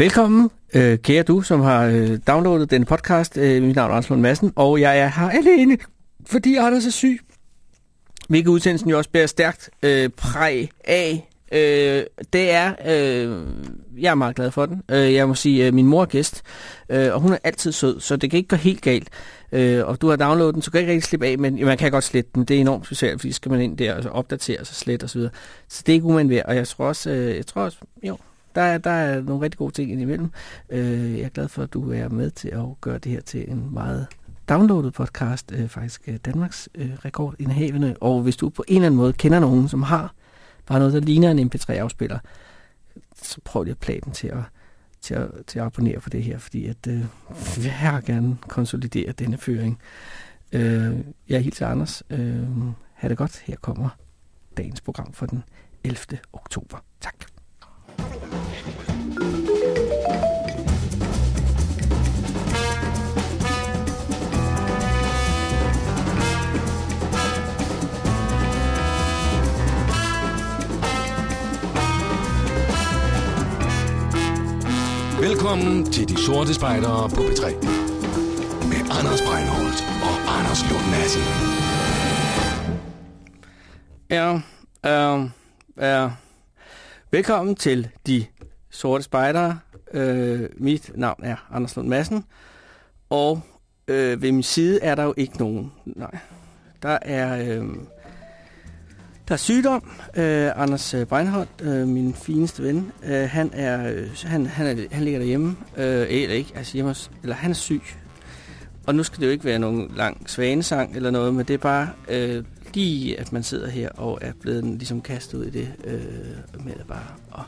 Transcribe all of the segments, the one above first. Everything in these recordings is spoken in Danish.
Velkommen, øh, kære du, som har øh, downloadet den podcast. Øh, mit navn er Anders Lund Madsen, og jeg er her alene, fordi Anders er syg. Hvilket udsendelsen jo også bærer stærkt øh, præg af. Øh, det er, øh, jeg er meget glad for den. Øh, jeg må sige, øh, min mor er gæst, øh, og hun er altid sød, så det kan ikke gå helt galt. Øh, og du har downloadet den, så kan jeg ikke rigtig slippe af, men man kan godt slette den. Det er enormt specielt, fordi skal man ind der og så opdatere sig slet og så videre. Så det er ikke umandt værd, og jeg tror også, øh, jeg tror også, jo, der er, der er nogle rigtig gode ting indimellem. Øh, jeg er glad for, at du er med til at gøre det her til en meget downloadet podcast, øh, faktisk øh, Danmarks øh, rekordindhavende. Og hvis du på en eller anden måde kender nogen, som har bare noget, der ligner en MP3-afspiller, så prøv lige at plage den til at, til at, til at abonnere på det her, fordi at, øh, jeg har gerne konsolidere denne føring. Øh, jeg hilser Anders. Øh, ha' det godt. Her kommer dagens program for den 11. oktober. Tak. Velkommen til De Sorte Spejdere på B3. Med Anders Breinholt og Anders Lund Madsen. Ja, øh, ja velkommen til De Sorte Spejdere. Øh, mit navn er Anders Lund Madsen. Og øh, ved min side er der jo ikke nogen. Nej, der er... Øh, der er sygdom. Øh, Anders øh, Breinholt, øh, min fineste ven, øh, han, er, øh, han, han, er, han ligger derhjemme. Øh, eller ikke, altså hjemme, eller han er syg. Og nu skal det jo ikke være nogen lang svanesang eller noget, men det er bare øh, lige, at man sidder her og er blevet ligesom kastet ud i det øh, med bare. Og,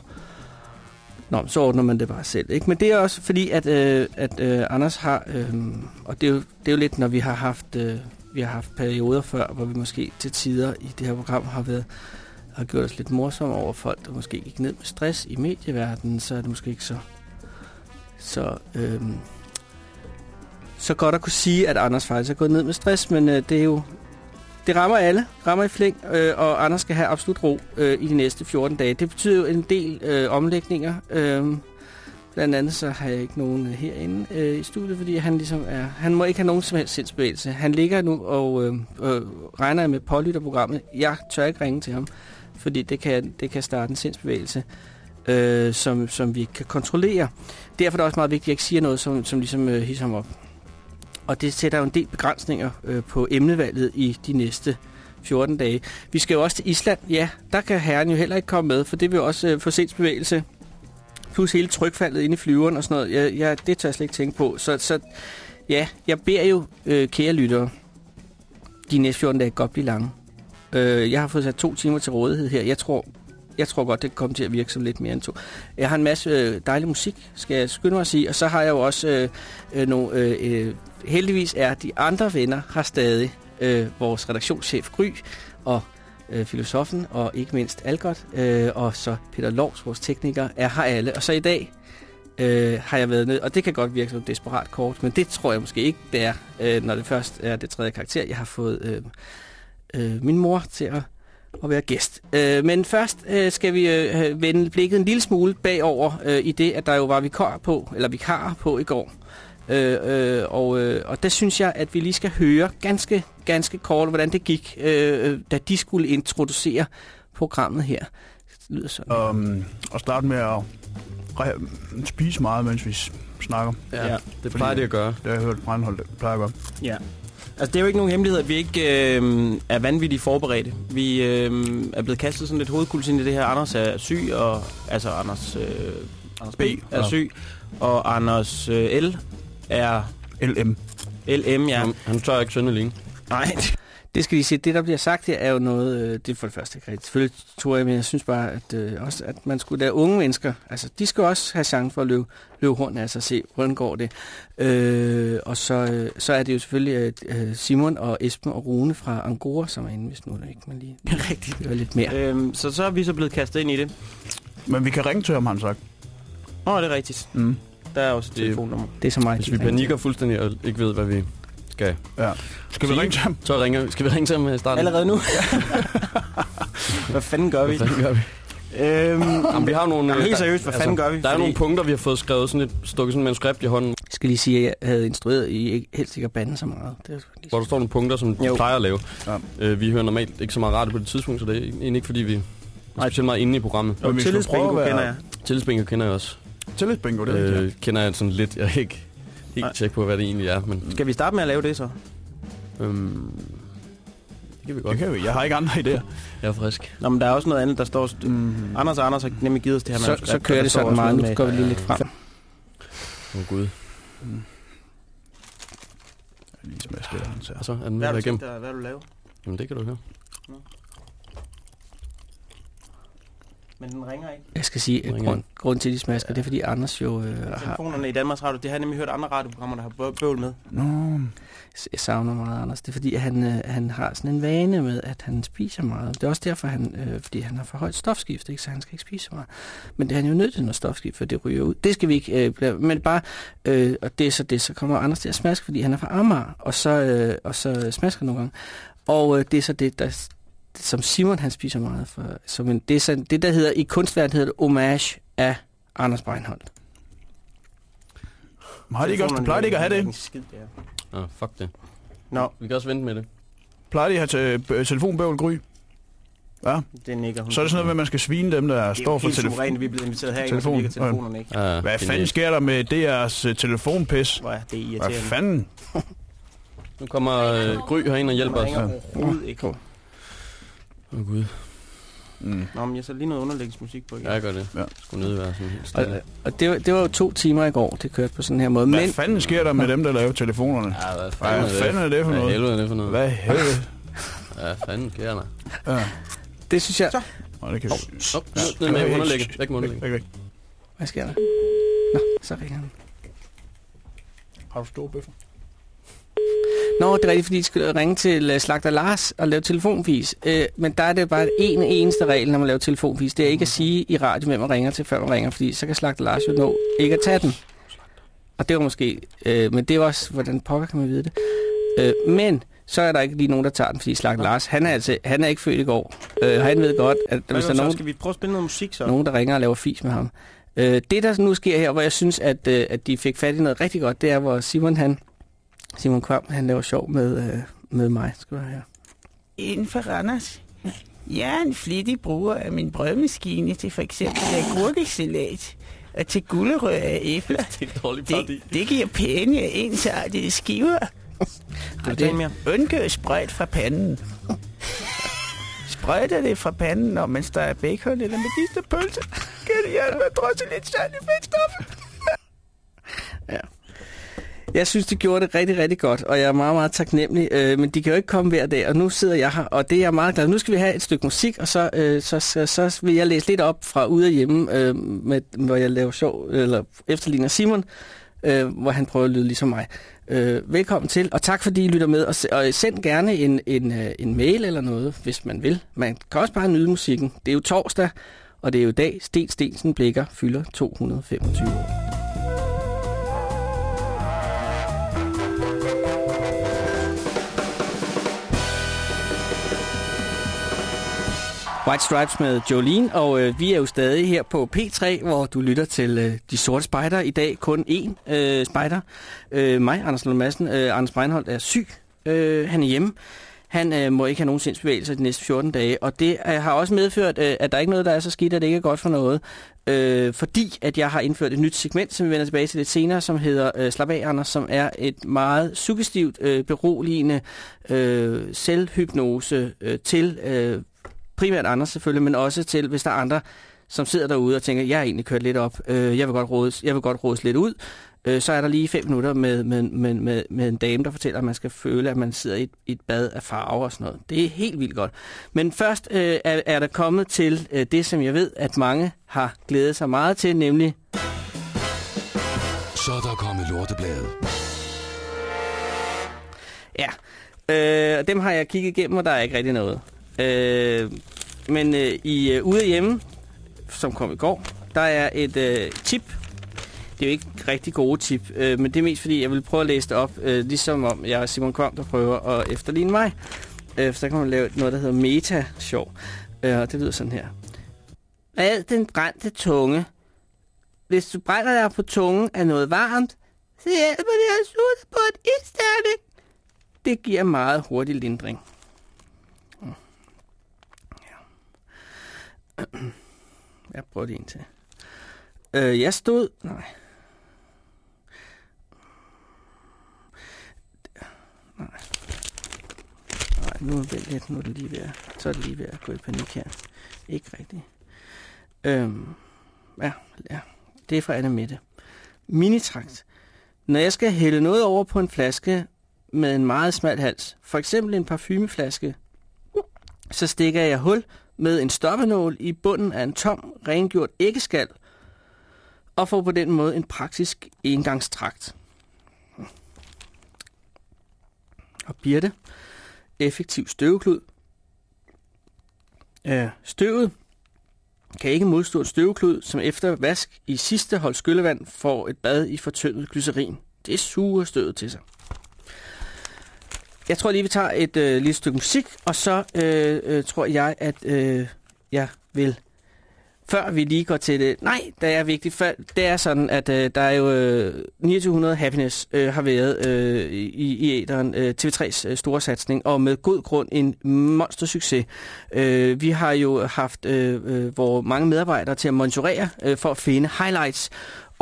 Nå, så ordner man det bare selv. Ikke? Men det er også fordi, at, øh, at øh, Anders har, øh, og det er, jo, det er jo lidt, når vi har haft... Øh, vi har haft perioder før, hvor vi måske til tider i det her program har været har gjort os lidt morsomme over folk, der måske gik ned med stress i medieverdenen, så er det måske ikke så så, øh, så godt at kunne sige, at Anders faktisk er gået ned med stress, men øh, det er jo det rammer alle, rammer i flæng, øh, og Anders skal have absolut ro øh, i de næste 14 dage. Det betyder jo en del øh, omlægninger. Øh, Blandt andet så har jeg ikke nogen øh, herinde øh, i studiet, fordi han ligesom er, han må ikke have nogen som helst sindsbevægelse. Han ligger nu og øh, øh, regner med pålytterprogrammet. Jeg tør ikke ringe til ham, fordi det kan, det kan starte en sindsbevægelse, øh, som, som vi kan kontrollere. Derfor er det også meget vigtigt, at jeg ikke siger noget, som, som ligesom øh, hisser ham op. Og det sætter jo en del begrænsninger øh, på emnevalget i de næste 14 dage. Vi skal jo også til Island. Ja, der kan herren jo heller ikke komme med, for det vil også øh, få bevægelse. plus hele trykfaldet inde i flyveren og sådan noget. Jeg, jeg, det tør jeg slet ikke tænke på. Så, så ja, jeg beder jo, øh, kære lyttere, de næste 14 dage godt blive lange. Øh, jeg har fået sat to timer til rådighed her. Jeg tror, jeg tror godt, det kan komme til at virke som lidt mere end to. Jeg har en masse øh, dejlig musik, skal jeg skynde mig at sige. Og så har jeg jo også øh, øh, nogle... Øh, øh, heldigvis er de andre venner har stadig øh, vores redaktionschef Gry og øh, filosofen, og ikke mindst Algot, øh, og så Peter Lovs, vores tekniker, er her alle. Og så i dag øh, har jeg været ned, og det kan godt virke som et desperat kort, men det tror jeg måske ikke, det er, øh, når det først er det tredje karakter. Jeg har fået øh, øh, min mor til at, at være gæst. Øh, men først øh, skal vi øh, vende blikket en lille smule bagover øh, i det, at der jo var vikar på, eller vikar på i går. Øh, øh, og, øh, og der synes jeg, at vi lige skal høre ganske, ganske kort, hvordan det gik, øh, da de skulle introducere programmet her. Det lyder sådan. Um, og starte med at spise meget, mens vi snakker. Ja, ja det plejer det at gøre. Det har jeg hørt Brandhold plejer at gøre. Ja. Altså, det er jo ikke nogen hemmelighed, at vi ikke øh, er vanvittigt forberedte. Vi øh, er blevet kastet sådan lidt hovedkuls ind i det her. Anders er syg, og altså Anders, øh, Anders B. er ja. syg, og Anders øh, L er... LM. LM, ja. Han, han tør ikke synde alene. Nej, det skal vi sige. Det, der bliver sagt her, er jo noget... Øh, det er for det første ikke rigtigt. Selvfølgelig tror jeg, men jeg synes bare, at, øh, også, at man skulle... Der unge mennesker, altså, de skal også have chance for at løbe, løbe af sig og se, hvordan går det. Øh, og så, øh, så er det jo selvfølgelig øh, Simon og Esben og Rune fra Angora, som er inde, hvis nu ikke man lige rigtig vil lidt mere. Øhm, så så er vi så blevet kastet ind i det. Men vi kan ringe til ham, han sagt. Åh, oh, det er rigtigt. Mm. Der er også et det, telefonnummer. Det er så meget. Hvis vi panikker fuldstændig og ikke ved, hvad vi skal. Ja. Skal vi ringe til ham? Så ringer, skal vi ringe til ham i starten? Allerede nu? hvad fanden gør vi? Hvad fanden gør vi? Øhm, Jamen, vi har nogle... Jamen, øh, helt der- seriøst, hvad fanden gør vi? Der er Fordi- nogle punkter, vi har fået skrevet sådan et, stukket sådan et manuskript i hånden, Jeg skal lige sige, at jeg havde instrueret i ikke, helst ikke at bande så meget. Det er lige hvor der står nogle punkter, som vi Jo. plejer at lave. Ja. Øh, vi hører normalt ikke så meget radio på det tidspunkt, så det er egentlig ikke, fordi vi er specielt meget inde i programmet. Skal Tillidsbingo kender jeg. Tillidsbingo kender jeg også. Tillidsbingo, det er. Øh, kender jeg sådan lidt. Jeg ikke helt Nej. tjek på, hvad det egentlig er, men Skal vi starte med at lave det så? øhm, det kan vi Det godt. kan vi. Jeg har ikke andre idéer. Jeg er frisk. Nå, men der er også noget andet, der står... Mm. Anders og Anders har nemlig givet os det her Så, manuskript, så kører der det sådan meget. Nu går vi lige lidt frem. Åh oh, gud. Lige smaske det, han ser. Og så er den har igennem. tænkt dig, hvad vil du lave? Jamen, det kan du høre. Men den ringer ikke. Jeg skal sige, at grund, grund til, at de smasker, det er, fordi Anders jo øh, har, Telefonerne i Danmarks Radio, det har jeg nemlig hørt andre radioprogrammer, der har bø- bøvl med. Nå, jeg savner meget Anders. Det er fordi, at han, øh, han har sådan en vane med, at han spiser meget. Det er også derfor, han, øh, fordi han har for højt stofskift, ikke? så han skal ikke spise så meget. Men det er han jo nødt til, når stofskift, for det ryger ud. Det skal vi ikke, øh, blive- men bare, øh, og det er så det, så kommer Anders til at smaske, fordi han er fra Amager, og så, øh, og så smasker nogle gange. Og øh, det er så det, der, som Simon han spiser meget. For, som en, det, er så, det, der hedder i kunstverdenen, hedder det homage af Anders Breinholt. men har de ikke også, plejer de ikke at have det? Skid, det er. Ah, fuck det. Nå, Vi kan også vente med det. Plejer de at have te- øh, telefonbøvl gry? Ja, det nikker hun. så er det sådan noget med, at man skal svine dem, der det er står for helt telefon. suverænt, vi er blevet inviteret her, Telefon. og så telefonerne ikke. Ah, Hvad fanden sker der med DR's uh, telefonpis? Hvor er det Hvad irriterende. fanden? Nu kommer øh, Gry herind og hjælper os. Åh overhovedet ikke. Oh, gud. Mm. Nå, men jeg så lige noget underlægningsmusik på igen. Ja, jeg gør det. Ja. Skulle nødt være sådan helt Og, stille. og det, var, det var jo to timer i går, det kørte på sådan her måde. Hvad Men fanden sker der med dem, der laver telefonerne? Ja, hvad fanden Hvad er det? fanden er det for Hvad noget? helvede er det for noget? Hvad helvede? Hvad fanden sker der? Ja. det synes jeg... Nå, det kan vi... Op, ned med underlægget. Væk med underlægget. Hvad sker der? Nå, så ringer han. Har du store bøffer? Nå, det er rigtigt, fordi de skulle ringe til øh, Slagter Lars og lave telefonfis. Øh, men der er det bare en eneste regel, når man laver telefonfis. Det er ikke at sige i radio, hvem man ringer til, før man ringer, fordi så kan Slagter Lars jo nå ikke at tage den. Og det var måske... Øh, men det er også, hvordan pokker kan man vide det. Øh, men så er der ikke lige nogen, der tager den, fordi Slagter Lars, han er, altså, han er ikke født i går. Øh, han ved godt, at Hvad hvis der er nogen, Skal vi prøve at spille noget musik så? nogen, der ringer og laver fis med ham. Øh, det, der nu sker her, hvor jeg synes, at, øh, at de fik fat i noget rigtig godt, det er, hvor Simon, han, Simon Kvam, han laver sjov med, øh, med mig. Skal høre her. Inden for Randers. Jeg er en flittig bruger af min brødmaskine til for eksempel agurkesalat og til gulerød af æbler. Det er en Det, det giver pæne ensartede skiver. Du en mere? Undgå sprøjt fra panden. Sprøjter det fra panden, når man steger bacon eller medisterpølse. Kan det hjælpe at drysse lidt salt i fedtstoffet? Jeg synes, de gjorde det rigtig, rigtig godt, og jeg er meget, meget taknemmelig. Øh, men de kan jo ikke komme hver dag, og nu sidder jeg her, og det er jeg meget glad. Nu skal vi have et stykke musik, og så, øh, så, så, så vil jeg læse lidt op fra ude af hjemme, øh, med, hvor jeg laver sjov, eller efterligner Simon, øh, hvor han prøver at lyde ligesom mig. Øh, velkommen til, og tak fordi I lytter med, og, og send gerne en, en, øh, en mail eller noget, hvis man vil. Man kan også bare nyde musikken. Det er jo torsdag, og det er jo i dag, Sten Stensen Blikker fylder 225 år. White Stripes med Jolene, og øh, vi er jo stadig her på P3, hvor du lytter til øh, De Sorte Spejder. I dag kun én øh, spejder. Øh, mig, Anders Lund Madsen. Øh, Anders Breinholt er syg. Øh, han er hjemme. Han øh, må ikke have nogen sindsbevægelser de næste 14 dage, og det øh, har også medført, øh, at der er ikke noget, der er så skidt, at det ikke er godt for noget. Øh, fordi at jeg har indført et nyt segment, som vi vender tilbage til lidt senere, som hedder øh, Slap af, Anders, som er et meget suggestivt, øh, beroligende øh, selvhypnose øh, til øh, primært Anders selvfølgelig, men også til, hvis der er andre, som sidder derude og tænker, jeg har egentlig kørt lidt op, øh, jeg, vil godt rådes, jeg vil godt rådes lidt ud, øh, så er der lige fem minutter med, med, med, med, med en dame, der fortæller, at man skal føle, at man sidder i et, i et bad af farver og sådan noget. Det er helt vildt godt. Men først øh, er, er der kommet til øh, det, som jeg ved, at mange har glædet sig meget til, nemlig Så er der kommet lortebladet. Ja, øh, dem har jeg kigget igennem, og der er ikke rigtig noget. Øh, men øh, i øh, Ude Hjemme, som kom i går, der er et øh, tip. Det er jo ikke rigtig gode tip, øh, men det er mest fordi, jeg vil prøve at læse det op, øh, ligesom om jeg er Simon Kvam, der prøver at efterligne mig. Øh, så kan man lave noget, der hedder meta-sjov. Øh, og det lyder sådan her. Red den brændte tunge. Hvis du brænder dig på tungen af noget varmt, så hjælper det at slutte på et ildstærke. Det giver meget hurtig lindring. Jeg prøver det en til. Øh, jeg stod... Nej. Nej. Nej, nu er det lidt, nu er det lige ved at, så er det lige ved at gå i panik her. Ikke rigtigt. Øhm, ja, ja, det er fra Anna Mette. Minitrakt. Når jeg skal hælde noget over på en flaske med en meget smal hals, for eksempel en parfumeflaske, så stikker jeg hul med en stoppenål i bunden af en tom, rengjort æggeskal, og får på den måde en praktisk engangstrakt. Og Birte, effektiv støveklud. Øh, støvet kan ikke modstå et støveklud, som efter vask i sidste hold skyllevand får et bad i fortyndet glycerin. Det suger støvet til sig. Jeg tror lige, vi tager et øh, lille stykke musik, og så øh, øh, tror jeg, at øh, jeg vil før vi lige går til det. Nej, det er vigtigt. For det er sådan, at øh, der er jo øh, 2900 Happiness øh, har været øh, i, i æderen øh, TV3's øh, store satsning, og med god grund en monster succes. Øh, vi har jo haft øh, øh, hvor mange medarbejdere til at monitorere øh, for at finde highlights,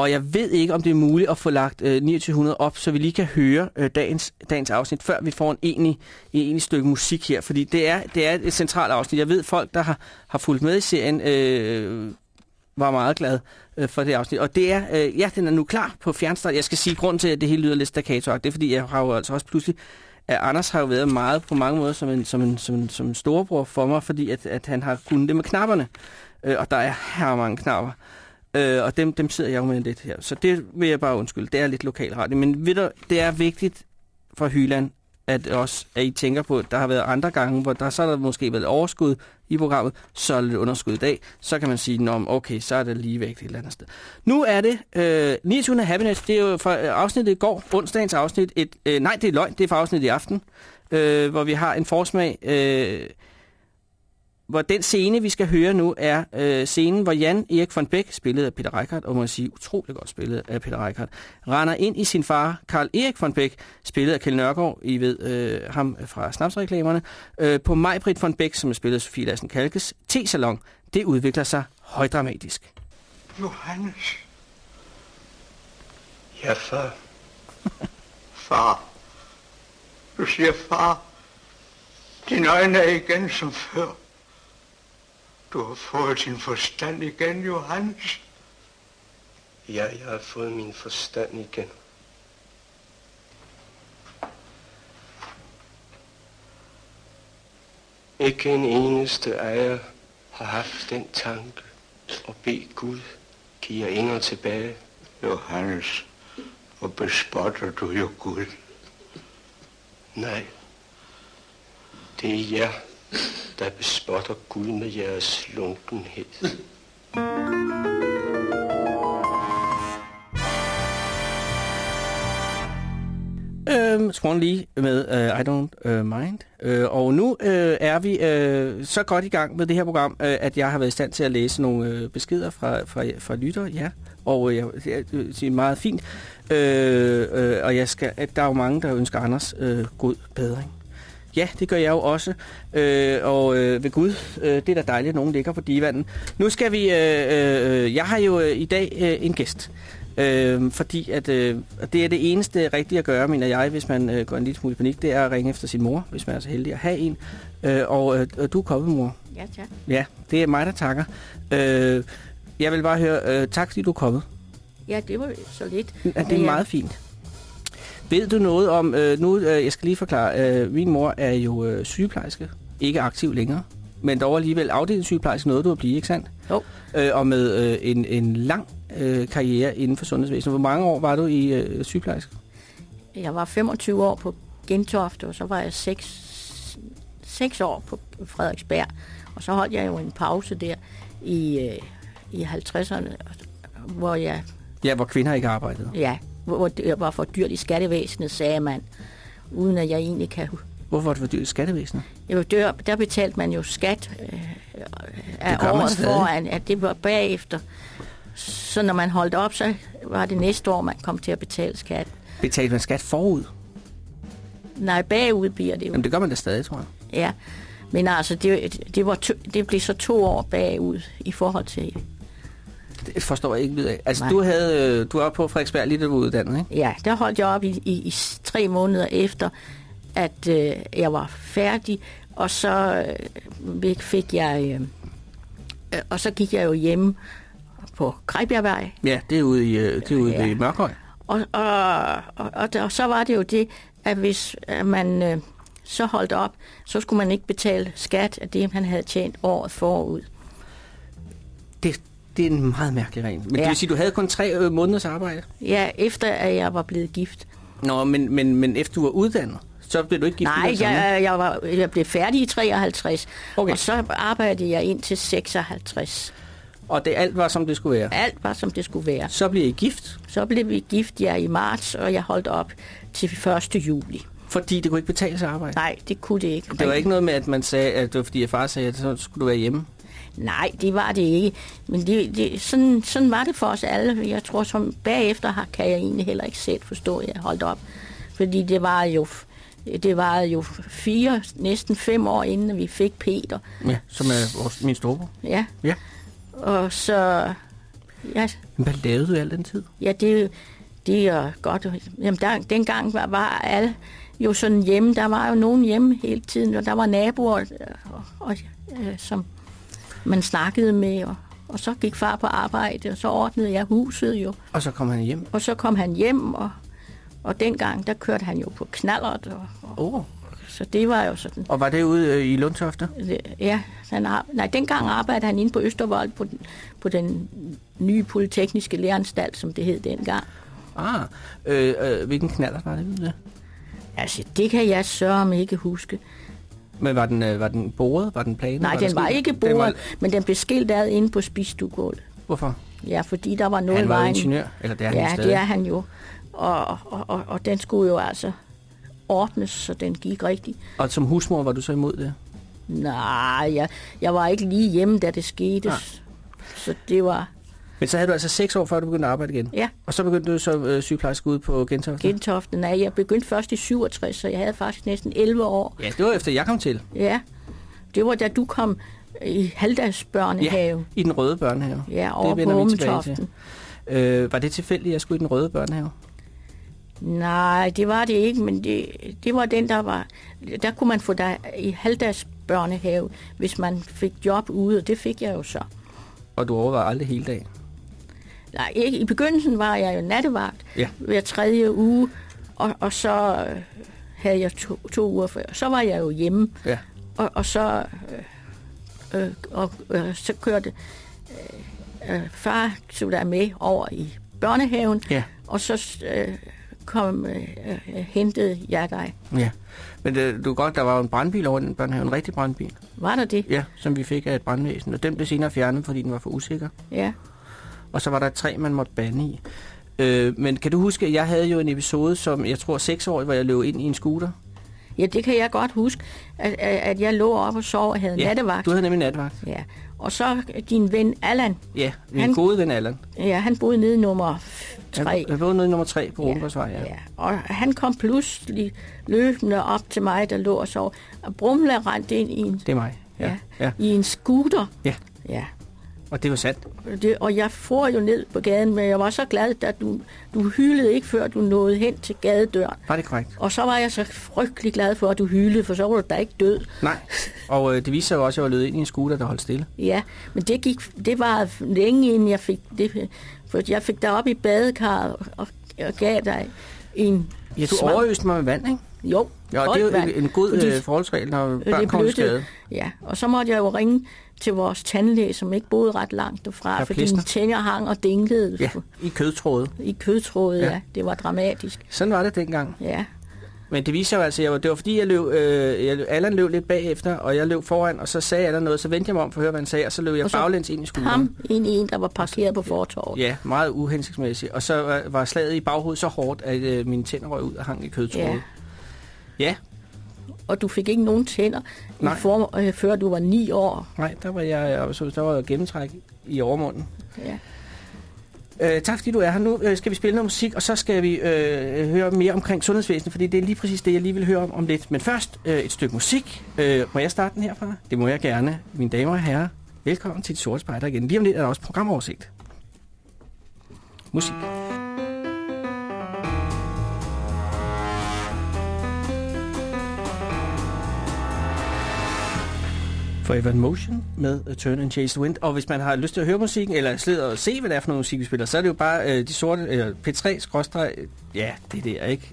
og jeg ved ikke, om det er muligt at få lagt øh, 2900 op, så vi lige kan høre øh, dagens, dagens afsnit, før vi får en egentlig, en egentlig stykke musik her. Fordi det er, det er et centralt afsnit. Jeg ved, folk, der har, har fulgt med i serien, øh, var meget glad øh, for det afsnit. Og det er, øh, ja, den er nu klar på fjernstart. Jeg skal sige, grund til, at det hele lyder lidt staccato det er, fordi jeg har jo altså også pludselig at Anders har jo været meget på mange måder som en, som en, som en, som en storebror for mig, fordi at, at han har kunnet det med knapperne. Øh, og der er her mange knapper. Øh, og dem, dem sidder jeg jo med lidt her. Så det vil jeg bare undskylde. Det er lidt lokalradio. Men ved du, det er vigtigt for Hyland, at, også, at I tænker på, at der har været andre gange, hvor der så er der måske været overskud i programmet, så er det underskud i dag. Så kan man sige, Nå, okay, så er det lige væk et eller andet sted. Nu er det øh, 29. Happiness. Det er jo fra øh, afsnittet i går, onsdagens afsnit. Et, øh, nej, det er løgn. Det er fra afsnittet i aften, øh, hvor vi har en forsmag... Øh, hvor den scene, vi skal høre nu, er øh, scenen, hvor Jan Erik von Bæk, spillet af Peter Reichardt, og må sige utrolig godt spillet af Peter Reichardt, render ind i sin far, Karl Erik von Bæk, spillet af Kjell Nørgaard, I ved øh, ham fra snapsreklamerne, øh, på Majbrit von Bæk, som er spillet af Sofie Lassen Kalkes, T-salon. Det udvikler sig højdramatisk. Johannes. Ja, far. far. Du siger far. Dine øjne er igen som før. Du har fået din forstand igen, Johannes. Ja, jeg har fået min forstand igen. Ikke en eneste af jer har haft den tanke at bede Gud give jer Inger tilbage. Johannes, og bespotter du jo Gud. Nej, det er jer, der bespotter Gud med jeres lunkenhed. Øhm, skruer lige med uh, I Don't uh, Mind. Uh, og nu uh, er vi uh, så godt i gang med det her program, uh, at jeg har været i stand til at læse nogle uh, beskeder fra, fra, fra lyttere. Ja. Og uh, jeg, jeg, jeg siger meget fint. Uh, uh, og jeg skal, at der er jo mange, der ønsker Anders uh, god bedring. Ja, det gør jeg jo også. Øh, og øh, ved Gud, øh, det er da dejligt, at nogen ligger på divanden. Nu skal vi... Øh, øh, jeg har jo øh, i dag øh, en gæst. Øh, fordi at, øh, det er det eneste rigtige at gøre, mener jeg, hvis man øh, går en lille smule i panik, det er at ringe efter sin mor, hvis man er så heldig at have en. Øh, og øh, du er kommet, mor. Ja, tak. Ja, det er mig, der takker. Øh, jeg vil bare høre, øh, tak fordi du er kommet. Ja, det var så lidt. Ja, det er meget fint. Ved du noget om, øh, nu, øh, jeg skal lige forklare, øh, min mor er jo øh, sygeplejerske, ikke aktiv længere, men dog alligevel afdelingssygeplejerske, noget du at blive, ikke sandt? Jo. Øh, og med øh, en, en lang øh, karriere inden for sundhedsvæsenet. Hvor mange år var du i øh, sygeplejerske? Jeg var 25 år på Gentofte, og så var jeg 6, 6 år på Frederiksberg. Og så holdt jeg jo en pause der i, øh, i 50'erne, hvor jeg, Ja, hvor kvinder ikke arbejdede. ja, hvor det var for dyrt i skattevæsenet, sagde man. Uden at jeg egentlig kan Hvorfor var det for dyrt i skattevæsenet? Jo, der, der betalte man jo skat øh, af året foran, at det var bagefter. Så når man holdt op, så var det næste år, man kom til at betale skat. Betalte man skat forud? Nej, bagud bliver det jo. Jamen, det gør man da stadig, tror jeg. Ja, men altså, det, det, var to, det blev så to år bagud i forhold til... Det forstår jeg ikke videre af. Altså, Nej. du, havde, øh, du var på Frederiksberg lige da du var uddannet, ikke? Ja, der holdt jeg op i, i, i tre måneder efter, at øh, jeg var færdig, og så øh, fik jeg... Øh, øh, og så gik jeg jo hjemme på Grejbjergvej, Ja, det er ude i, øh, det er ude Ja. i Mørkhøj. Og, og, og, og, og så var det jo det, at hvis at man øh, så holdt op, så skulle man ikke betale skat af det, man havde tjent året forud. Det, det er en meget mærkelig regel. Men ja. Det vil sige, du havde kun tre øh, måneders arbejde? Ja, efter at jeg var blevet gift. Nå, men, men, men efter du var uddannet, så blev du ikke gift Nej, jeg, jeg, var, jeg blev færdig i 53, Okay. og så arbejdede jeg ind til 56. Og det alt var, som det skulle være? Alt var, som det skulle være. Så blev I gift, Så blev vi gift ja, i marts, og jeg holdt op til 1. juli. fordi det kunne ikke betale sig arbejde? Nej, det kunne det ikke. Det var ikke noget med, at man sagde, at det var fordi, at far sagde, at så skulle du være hjemme? Nej, det var det ikke. Men det, det, sådan, sådan var det for os alle. Jeg tror, som bagefter har, kan jeg egentlig heller ikke selv forstå, at jeg holdt op. Fordi det var jo, det var jo fire, næsten fem år inden vi fik Peter. Ja, som er vores, min storebror. Ja. Ja. Og så... Ja, hvad lavede du al den tid? ja det, det er godt. Jamen, der, dengang var, var alle jo sådan hjemme. Der var jo nogen hjemme hele tiden, og der var naboer, og, og, øh, som man snakkede med. Og, og så gik far på arbejde, og så ordnede jeg huset jo. Og så kom han hjem. Og så kom han hjem, og, og dengang, der kørte han jo på knallert. Og, og, Oh. så det var jo sådan... Og var det ude øh, i Lundtofte? Ja, han nej, dengang arbejdede han inde på Østervold på den, på den nye polytekniske læreanstalt, som det hed dengang. Ah, øh, øh, hvilken knaller var det? det? Altså, det kan jeg sørge om ikke huske. Men var den, øh, var den boret? Var den planet? Nej, der den var skilt? ikke Den boret, var, men den blev skilt ad inde på spisstuegulvet. hvorfor? Ja, fordi der var noget Han i var vejen. ingeniør, eller det er han ja, stadig. det er han jo. Og, og, og, og den skulle jo altså ordnes, så den gik rigtigt. Og som husmor var du så imod det? Nej, jeg, jeg var ikke lige hjemme, da det skete. Nej. Så det var Men så havde du altså seks år, før du begyndte at arbejde igen? Ja. Og så begyndte du som øh, sygeplejerske ude på Gentofte? Gentofte. Nej, jeg begyndte først i 67, så jeg havde faktisk næsten 11 år. Ja, det var efter jeg kom til. Ja, det var da du kom i halvdagsbørnehave. I den røde børnehave. Ja, over vender på Åmentoften. Øh, var det tilfældigt, at jeg skulle i den røde børnehave? Nej, det var det ikke, men det, det var den, der var... Der kunne man få dig i halvdagsbørnehave, hvis man fik job ude, og det fik jeg jo så. Og du overvejede aldrig hele dagen? Nej, ikke. I begyndelsen var jeg jo nattevagt Ja. hver tredje uge, og, og så øh, havde jeg to, to uger før. Så var jeg jo hjemme, Ja. og, og så, øh, øh, og, øh, så kørte øh, øh, far tog der med over i børnehaven, Ja. og så øh, kom, øh, øh, hentede jeg dig. Ja. Men det, du godt, der var jo en brandbil over den børnehave, en rigtig brandbil. Var der det? Ja, som vi fik af et brandvæsen. Og den blev senere fjernet, fordi den var for usikker. Ja. Og så var der et træ, man måtte bande i. Øh, men kan du huske, at jeg havde jo en episode, som jeg tror seks år, hvor jeg løb ind i en scooter? Ja, det kan jeg godt huske, at, at jeg lå op og sov og havde Ja, nattevagt. du havde nemlig nattevagt. Ja. Og så din ven Allan, Ja, min Han- gode ven Allan. ja, han boede nede i nummer 3. Jeg, jeg boede nede i nummer 3 på Rundgårdsvej, ja. Ja, og han kom pludselig løbende op til mig, der lå og sov. Og Brumle rendte ind i en, Det er mig. Ja. ja, ja. i en scooter. Ja. Ja. Og det var sandt. Det, og jeg for jo ned på gaden, men jeg var så glad, at du, du hylede ikke, før du nåede hen til gadedøren. Var det korrekt? Og så var jeg så frygtelig glad for, at du hylede, for så var du da ikke død. Nej. Og øh, det viste sig jo også, at jeg var løbet ind i en scooter, der holdt stille. Ja, men det gik, det var længe inden jeg fik det, for jeg fik dig op i badekarret og, og gav dig en Ja, du smag. overøste mig med vand, ikke? Jo, Ja, det er jo en, en god øh, forholdsregel, når børn kommer skade. Ja, og så måtte jeg jo ringe til vores tandlæge, som ikke boede ret langt derfra, Herr fordi Plesner. mine tænder hang og dinglede Ja, i kødtrådet. i kødtrådet. Ja. Ja. Det var dramatisk. Sådan var det dengang. Ja, Men det viser jo altså, jeg var, det var fordi, jeg løb, øh, jeg, Allan løb lidt bagefter, og jeg løb foran, og så sagde Allan noget, så vendte jeg mig om for at høre, hvad han sagde, og så løb jeg Og så baglæns ind i scooteren. ham ind i en, der var parkeret på fortorvet. Ja, meget uhensigtsmæssigt. Og så var, var slaget i baghovedet så hårdt, at øh, mine tænder røg ud og hang i kødtrådet. Ja. Ja. Og du fik ikke nogen tænder, i Nej. form, øh, før du var ni år. Nej, der var jeg, jeg så der var gennemtræk i overmunden. Ja. Øh, tak fordi du er her. Nu øh, skal vi spille noget musik, og så skal vi øh, høre mere omkring sundhedsvæsenet, fordi det er lige præcis det, jeg lige vil høre om, om lidt. Men først øh, et stykke musik. Øh, må jeg starte den herfra? Det må jeg gerne. Mine damer og herrer, velkommen til De Sorte Spejder igen. Lige om lidt er der også programoversigt. Musik. For Evan Motion med A Turn and Chase the Wind. Og hvis man har lyst til at høre musikken, eller slet at se, hvad det er for noget musik, vi spiller, så er det jo bare øh, de sorte, eller P3 skråstreg, ja, det er der, ikke?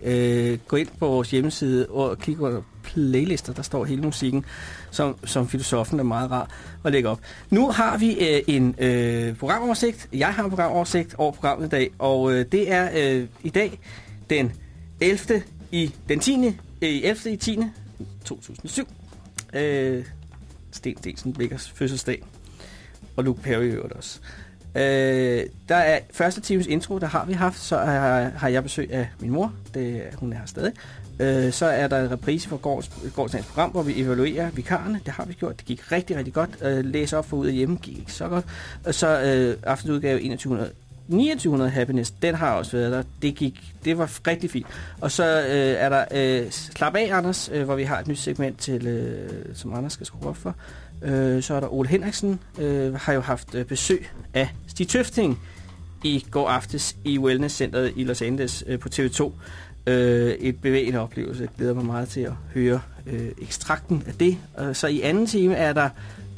Øh, gå ind på vores hjemmeside og kig under playlister, der står hele musikken, som, som filosofen er meget rar at lægge op. Nu har vi øh, en øh, programoversigt. Jeg har en programoversigt over programmet i dag, og øh, det er øh, i dag den 11. i den 10. i 11. i 10. 2007. Øh, Sten Stensen Blikkers fødselsdag. Og Luke Perry øvrigt også. Øh, der er første times intro, der har vi haft. Så har, har jeg besøg af min mor. Det, hun er her stadig. Øh, så er der en reprise fra gårds, gårdsdagens program, hvor vi evaluerer vikarerne. Det har vi gjort. Det gik rigtig, rigtig godt. Øh, læse op for ud af hjemme gik ikke så godt. Og så øh, aftenudgave 2100 2900 Happiness, den har også været der. Det gik, det var rigtig fint. Og så øh, er der øh, Slap af, Anders, øh, hvor vi har et nyt segment, til, øh, som Anders skal skrue op for. Øh, så er der Ole Henriksen, øh, har jo haft øh, besøg af Stig Tøfting i går aftes i Wellness Centeret i Los Angeles øh, på TV2. Øh, et bevægende oplevelse. Jeg glæder mig meget til at høre øh, ekstrakten af det. Og så i anden time er der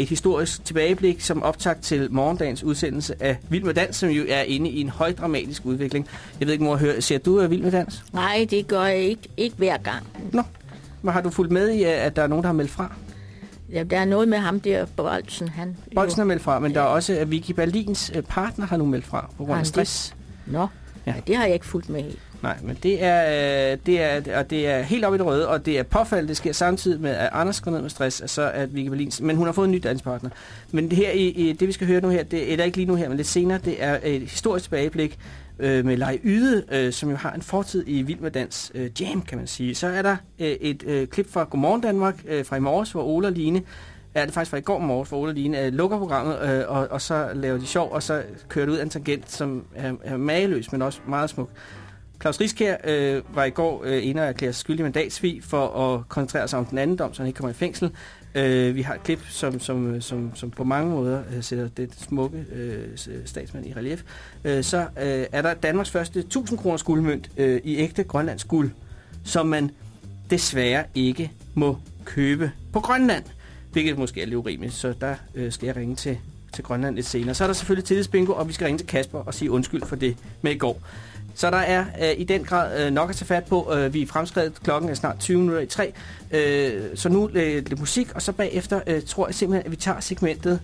et historisk tilbageblik som optakt til morgendagens udsendelse af Vild med Dans, som jo er inde i en højdramatisk udvikling. Jeg ved ikke, mor, hør, ser du uh, Vild med Dans? Nej, det gør jeg ikke, ikke hver gang. Nå, men har du fulgt med i, at der er nogen, der har meldt fra? Ja, der er noget med ham der, Bolsen. Han, Bolsen har meldt fra, men der er også, at Vicky Berlins øh, partner har nu meldt fra på grund af stress. Nå, Ja. ja. ja, det har jeg ikke fulgt med i. Nej, men det er, øh, det er, og det er helt op i det røde, og det er påfaldet. Det sker samtidig med, at Anders går ned med stress, og så at Vicky Berlins, men hun har fået en ny danspartner. Men det her i, i det, vi skal høre nu her, det, eller ikke lige nu her, men lidt senere, det er et historisk tilbageblik øh, med Leje Yde, øh, som jo har en fortid i Vild med Dans øh, Jam, kan man sige. Så er der øh, et øh, klip fra Godmorgen Danmark øh, fra i morges, hvor Ola Line Ja, det er faktisk fra i går morges, hvor Ola Line øh, lukker programmet, øh, og, og så laver de sjov, og så kører det ud af en tangent, som er, er mageløs, men også meget smuk. Claus Riskær øh, var i går øh, inde og erklære sig skyldig mandatsvig for at koncentrere sig om den anden dom, så han ikke kommer i fængsel. Øh, vi har et klip, som, som, øh, som, som på mange måder øh, sætter det smukke øh, statsmand i relief. Øh, så øh, er der Danmarks første 1000 kroners guldmønt øh, i ægte grønlandsk guld, som man desværre ikke må købe på Grønland. Hvilket måske er lidt urimeligt, så der øh, skal jeg ringe til, til Grønland lidt senere. Så er der selvfølgelig tillidsbingo, og vi skal ringe til Kasper og sige undskyld for det med i går. Så der er øh, i den grad øh, nok at tage fat på. Øh, vi er fremskrevet, klokken er snart 20 minutter i 3. Øh, så nu øh, lidt musik, og så bagefter øh, tror jeg simpelthen, at vi tager segmentet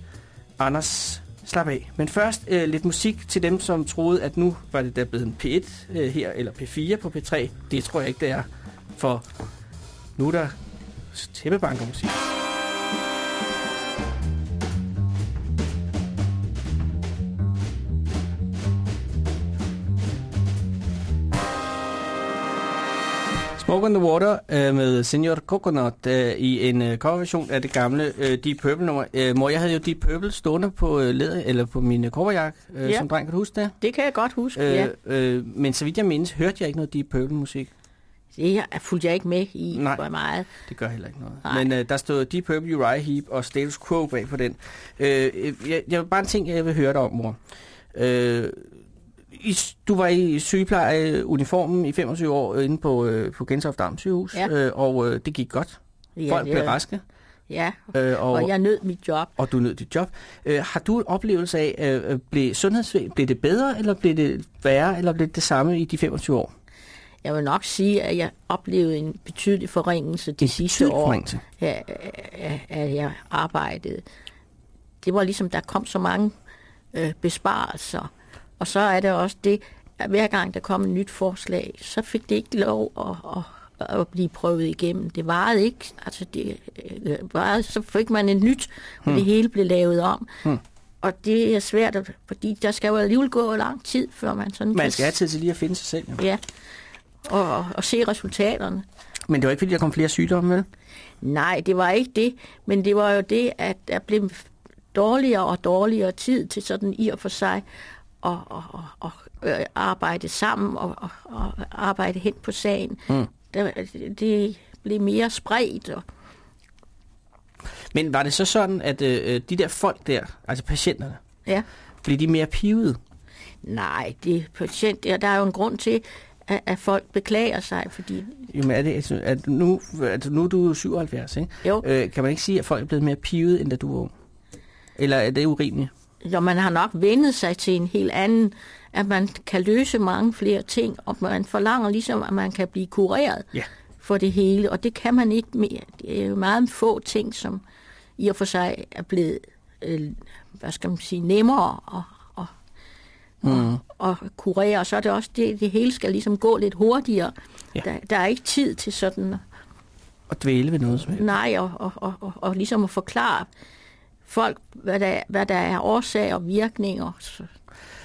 Anders slap af. Men først øh, lidt musik til dem, som troede, at nu var det der blevet en P1 øh, her, eller P4 på P3. Det tror jeg ikke, det er. For nu er der tæppebankermusik. Smoke on the Water øh, med Senior Coconut øh, i en øh, coverversion af det gamle øh, Deep Purple nummer. Øh, mor, jeg havde jo Deep Purple stående på øh, læder, eller på min øh, coverjakke øh, Ja. som dreng. Kan du huske det? Det kan jeg godt huske, Øh, ja. øh, men så vidt jeg mindes, hørte jeg ikke noget Deep Purple musik. Det er- fulgte jeg ikke med i, Nej. hvor meget. Det gør heller ikke noget. Nej. Men øh, der stod Deep Purple, Uriah Heep og Status Quo bag på den. Øh, øh, jeg, jeg vil bare en ting, jeg vil høre dig om, mor. Øh, i, du var i sygeplejeuniformen i 25 år øh, inde på, øh, på Gentofte Amts sygehus, Ja. øh, og øh, det gik godt. Ja, Folk det blev raske, Ja, øh, og, og jeg nød mit job. og du nød dit job. Øh, har du en oplevelse af, øh, øh, blev sundhedsvæsenet blev det bedre, eller blev det værre, eller blev det det samme i de 25 år? Jeg vil nok sige, at jeg oplevede en betydelig forringelse de En sidste år, at, at jeg arbejdede. Det var ligesom, der kom så mange øh, besparelser. Og så er det også det, at hver gang der kom et nyt forslag, så fik det ikke lov at, at, at blive prøvet igennem. Det varede ikke. Altså det øh, varede, så fik man et nyt, og Hmm. det hele blev lavet om. Og det er svært, fordi der skal jo alligevel gå lang tid, før man sådan Man skal have tid til lige at finde sig selv. Jo. Ja. og, og se resultaterne. Men det var ikke, fordi der kom flere sygdomme, vel? Nej, det var ikke det, men det var jo det, at der blev dårligere og dårligere tid til sådan i og for sig at, at, at, at øh, arbejde sammen og, og, og arbejde hen på sagen. Mm. Der, det blev mere spredt. Og, Men var det så sådan, at øh, de der folk der, altså patienterne, ja. blev de mere pivede? Nej, det er patient, der, er jo en grund til, at, at folk beklager sig, fordi... Jo, men er det, altså, at nu, altså, nu er du 77, ikke? Jo. Øh, kan man ikke sige, at folk er blevet mere pivede, end da du var ung? Eller er det urimeligt? Jo, man har nok vendet sig til en helt anden, at man kan løse mange flere ting, og man forlanger ligesom, at man kan blive kureret Ja. for det hele, og det kan man ikke mere. Det er jo meget få ting, som i og for sig er blevet, øh, hvad skal man sige, nemmere at, at, Mm. at, at kurere, og så er det også, det, det hele skal ligesom gå lidt hurtigere. Ja. Der, der er ikke tid til sådan, Og dvæle ved noget som helst. nej, og, og, og, og, og ligesom at forklare folk, hvad der, hvad der er årsager og virkninger.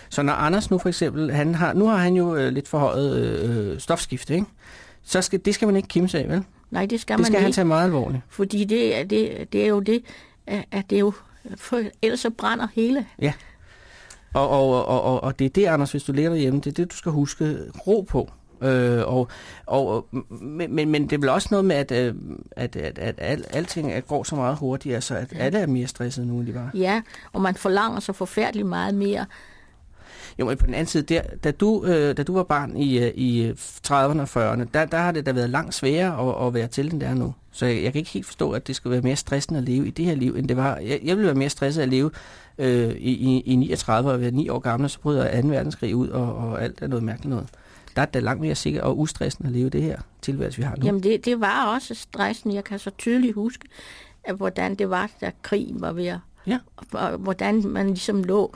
Så, når Anders nu for eksempel, han har, nu har han jo øh, lidt forhøjet øh, stofskifte, ikke? Så skal, det skal man ikke kimse af, vel? nej, det skal det man skal ikke. han tage meget alvorligt. Fordi det, er- det, det er jo det, at det er jo, for ellers så brænder hele. Og, og, og, og, og det er det, Anders, hvis du ligger derhjemme, det er det, du skal huske ro på. Øh, og, og, men, men, det er vel også noget med, at, øh, at, at, at al, alting går så meget hurtigere, så at alle er mere stressede nu, end de var. Ja, og man forlanger så forfærdeligt meget mere. Jo, men på den anden side, der, da, du, øh, da du var barn i, øh, i 30'erne og 40'erne, der, der har det da været langt sværere at, at være til, end det er nu. Så jeg, jeg kan ikke helt forstå, at det skal være mere stressende at leve i det her liv, end det var. Jeg, jeg ville være mere stresset at leve øh, i, i, i 39 og være 9 år gammel, og så bryder 2. verdenskrig ud, og, og alt er noget mærkeligt noget. Der er det langt mere sikkert og ustressende at leve det her tilværelse, vi har nu. Jamen det, det var også stressen. Jeg kan så tydeligt huske, at hvordan det var, da krigen var ved at... Ja. Og hvordan man ligesom lå...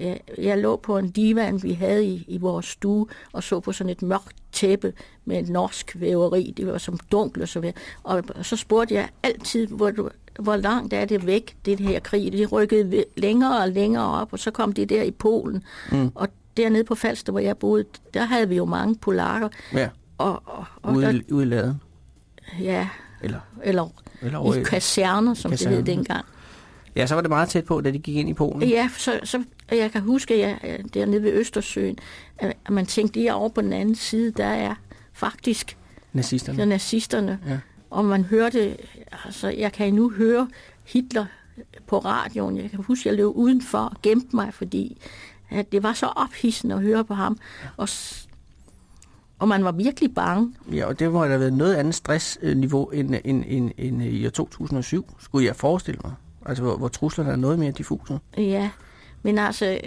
øh, Jeg lå på en divan, vi havde i, i vores stue, og så på sådan et mørkt tæppe med et norsk væveri. Det var som dunkelt og så videre. Og så spurgte jeg altid, hvor, du, hvor langt er det væk, det her krig. Det rykkede længere og længere op, og så kom det der i Polen. Mm. Og dernede på Falster, hvor jeg boede, der havde vi jo mange polakker. Ja, Og, og, og der, ude, ude i laden. ja, Eller, eller eller i kaserner, som det Kaserner. hed dengang. ja, så var det meget tæt på, da de gik ind i Polen. Ja, så, så jeg kan huske, at jeg, dernede ved Østersøen, at at man tænkte, lige over på den anden side, der er faktisk Nazisterne. der nazisterne. Ja. Og man hørte, altså jeg kan nu høre Hitler på radioen. Jeg kan huske, at jeg løb udenfor og gemte mig, fordi at det var så ophidsende at høre på ham. Og, og man var virkelig bange. Ja, og det må have været noget andet stressniveau end, end, end, end i år 2007, skulle jeg forestille mig. Altså, hvor, hvor truslerne er noget mere diffuse. Ja, men altså,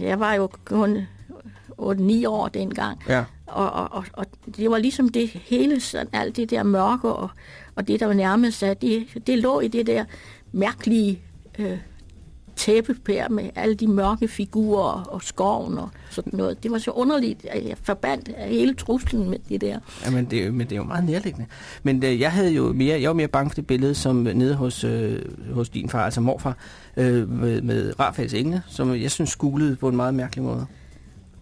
jeg var jo kun 8-9 år dengang. Ja. Og, og, og, og det var ligesom det hele, sådan, alt det der mørke og, og det, der var nærmest det, det lå i det der mærkelige øh, tæppe med alle de mørke figurer og, skoven og sådan noget. Det var så underligt, at jeg forbandt hele truslen med det der. Ja, men det, er men det er jo meget nærliggende. Men øh, jeg havde jo mere, jeg var mere bange for det billede, som nede hos, øh, hos din far, altså morfar, øh, med, med Rafaels engle, som jeg synes skulede på en meget mærkelig måde.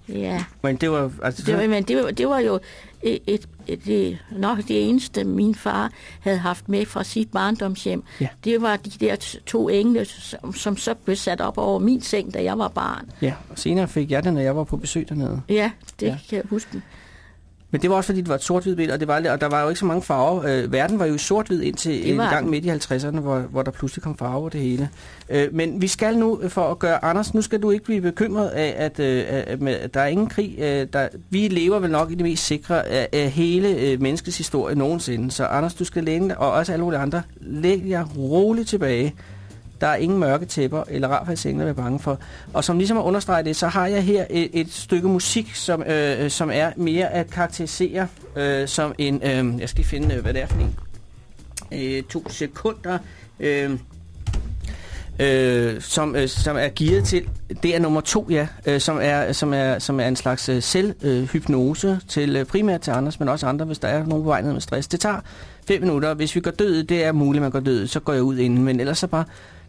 Ja. Men det var, altså, Det var, men det var, det var jo et, et, et, det, nok det eneste, min far havde haft med fra sit barndomshjem. Ja. Det var de der to engle, som, som så blev sat op over min seng, da jeg var barn. ja, og senere fik jeg det, når jeg var på besøg dernede. Ja, det ja. kan jeg huske. Men det var også fordi, det var et sort-hvid billede, og, det var, og der var jo ikke så mange farver. Øh, verden var jo sort-hvid indtil en gang midt i 50'erne, hvor, hvor der pludselig kom farver over det hele. Øh, men vi skal nu, øh, for at gøre... Anders, nu skal du ikke blive bekymret af, at, øh, at, der er ingen krig. Øh, der, vi lever vel nok i det mest sikre af, af hele øh, menneskets historie nogensinde. Så Anders, du skal læne dig, og også alle mulige andre, læg jer roligt tilbage. Der er ingen mørke tæpper eller rarfaldsengel at er bange for. Og som ligesom at understrege det, så har jeg her et, et stykke musik, som, øh, som er mere at karakterisere øh, som en... Øh, jeg skal lige finde, øh, hvad det er for en. Øh, to sekunder. Øh, øh, som, øh, som er gearet til, det er nummer to, ja, øh, som, er, som, er, som er en slags øh, selvhypnose til øh, primært til Anders, men også andre, hvis der er nogen på vej ned med stress. Det tager fem minutter. Hvis vi går døde, det er muligt, man går døde, så går jeg ud inden, men ellers så bare,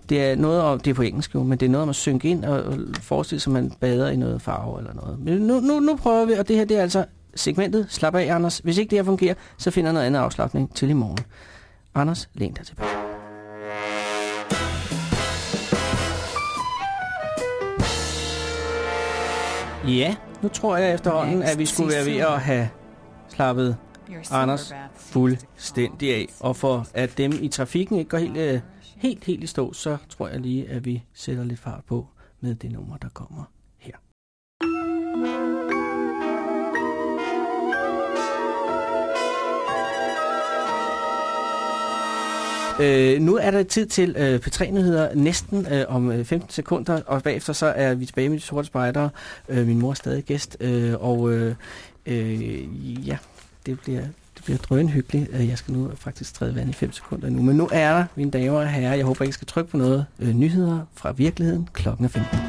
det er noget om, det er på engelsk jo, men det er noget om at synke ind og, forestille sig, at man bader i noget farve eller noget. Men nu, nu, nu prøver vi, og det her det er altså segmentet. Slap af, Anders. Hvis ikke det her fungerer, så finder jeg noget andet afslappning til i morgen. Anders, læn dig tilbage. Ja, nu tror jeg efterhånden, at vi skulle være ved at have slappet Anders fuldstændig af. Og for at dem i trafikken ikke går helt, øh, helt, helt i stå, så tror jeg lige, at vi sætter lidt fart på med det nummer, der kommer her. Øh, nu er der tid til øh, P3-nyheder næsten øh, om øh, 15 sekunder, og bagefter så er vi tilbage med de sorte spejdere. Øh, min mor er stadig gæst, øh, og øh, øh, ja, det bliver, det bliver drønhyggeligt. Øh, jeg skal nu faktisk træde vand i 5 sekunder nu, men nu er der, mine damer og herrer, jeg håber, I skal trykke på noget øh, nyheder fra virkeligheden. Klokken er 15.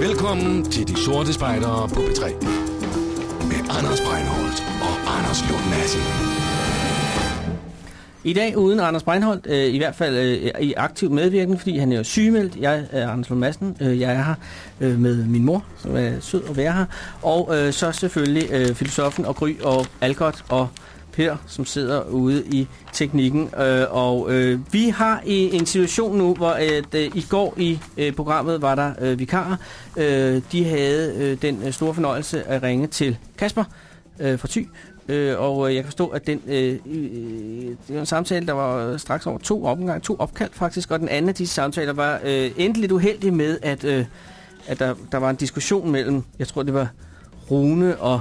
Velkommen til De Sorte Spejdere på B3 Med Anders Breinholt og Anders Lund Madsen. I dag uden Anders Breinholt, øh, i hvert fald øh, i aktiv medvirkning, fordi han er jo sygemeldt. Jeg er Anders Lund Madsen. Øh, jeg er her øh, med min mor, som er sød at være her. Og øh, så selvfølgelig øh, filosofen og Gry og Algot og Per, som sidder ude i teknikken. Øh, og øh, vi har i en situation nu, hvor øh, at, øh, i går i øh, programmet var der øh, vikarer. Øh, de havde øh, den øh, store fornøjelse at ringe til Kasper øh, fra Thy. Øh, og øh, jeg kan forstå, at den, øh, øh, det var en samtale, der var straks over to opgang, to opkald faktisk, og den anden af disse samtaler var øh, endelig lidt uheldig med, at, øh, at der, der var en diskussion mellem, jeg tror det var Rune og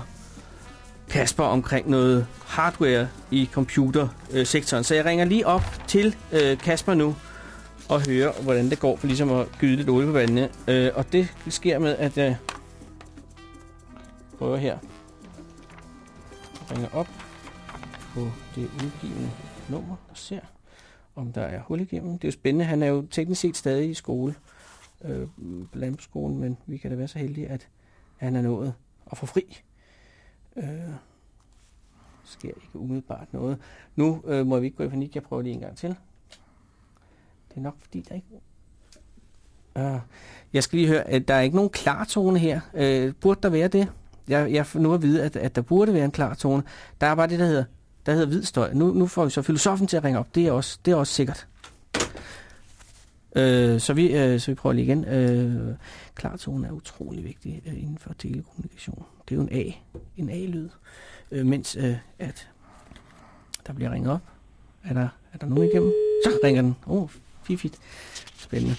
Kasper omkring noget hardware i computersektoren. Så jeg ringer lige op til øh, Kasper nu og hører, hvordan det går, for ligesom at gyde lidt olie på vandene. Øh, og det sker med, at jeg prøver her. Ringer op på det udgivende nummer og ser, om der er hul igennem. Det er jo spændende. Han er jo teknisk set stadig i skole øh, på landbrugsskolen, men vi kan da være så heldige, at han er nået at få fri. Øh, sker ikke umiddelbart noget. Nu øh, må vi ikke gå i panik. Jeg prøver lige en gang til. Det er nok fordi, der ikke... Uh, jeg skal lige høre, at der er ikke nogen klartone her. Uh, burde der være det? Jeg, jeg får nu at vide, at, at der burde være en klar tone. Der er bare det, der hedder, der hedder hvid støj. Nu, nu får vi så filosofen til at ringe op. Det er også, det er også sikkert. Øh, så, vi, øh, så vi prøver lige igen. Øh, klartone er utrolig vigtig øh, inden for telekommunikation. Det er jo en A, en A-lyd. Øh, mens øh, at der bliver ringet op. Er der, er der nogen igennem? Så ringer den. Åh, oh, fifit. Spændende.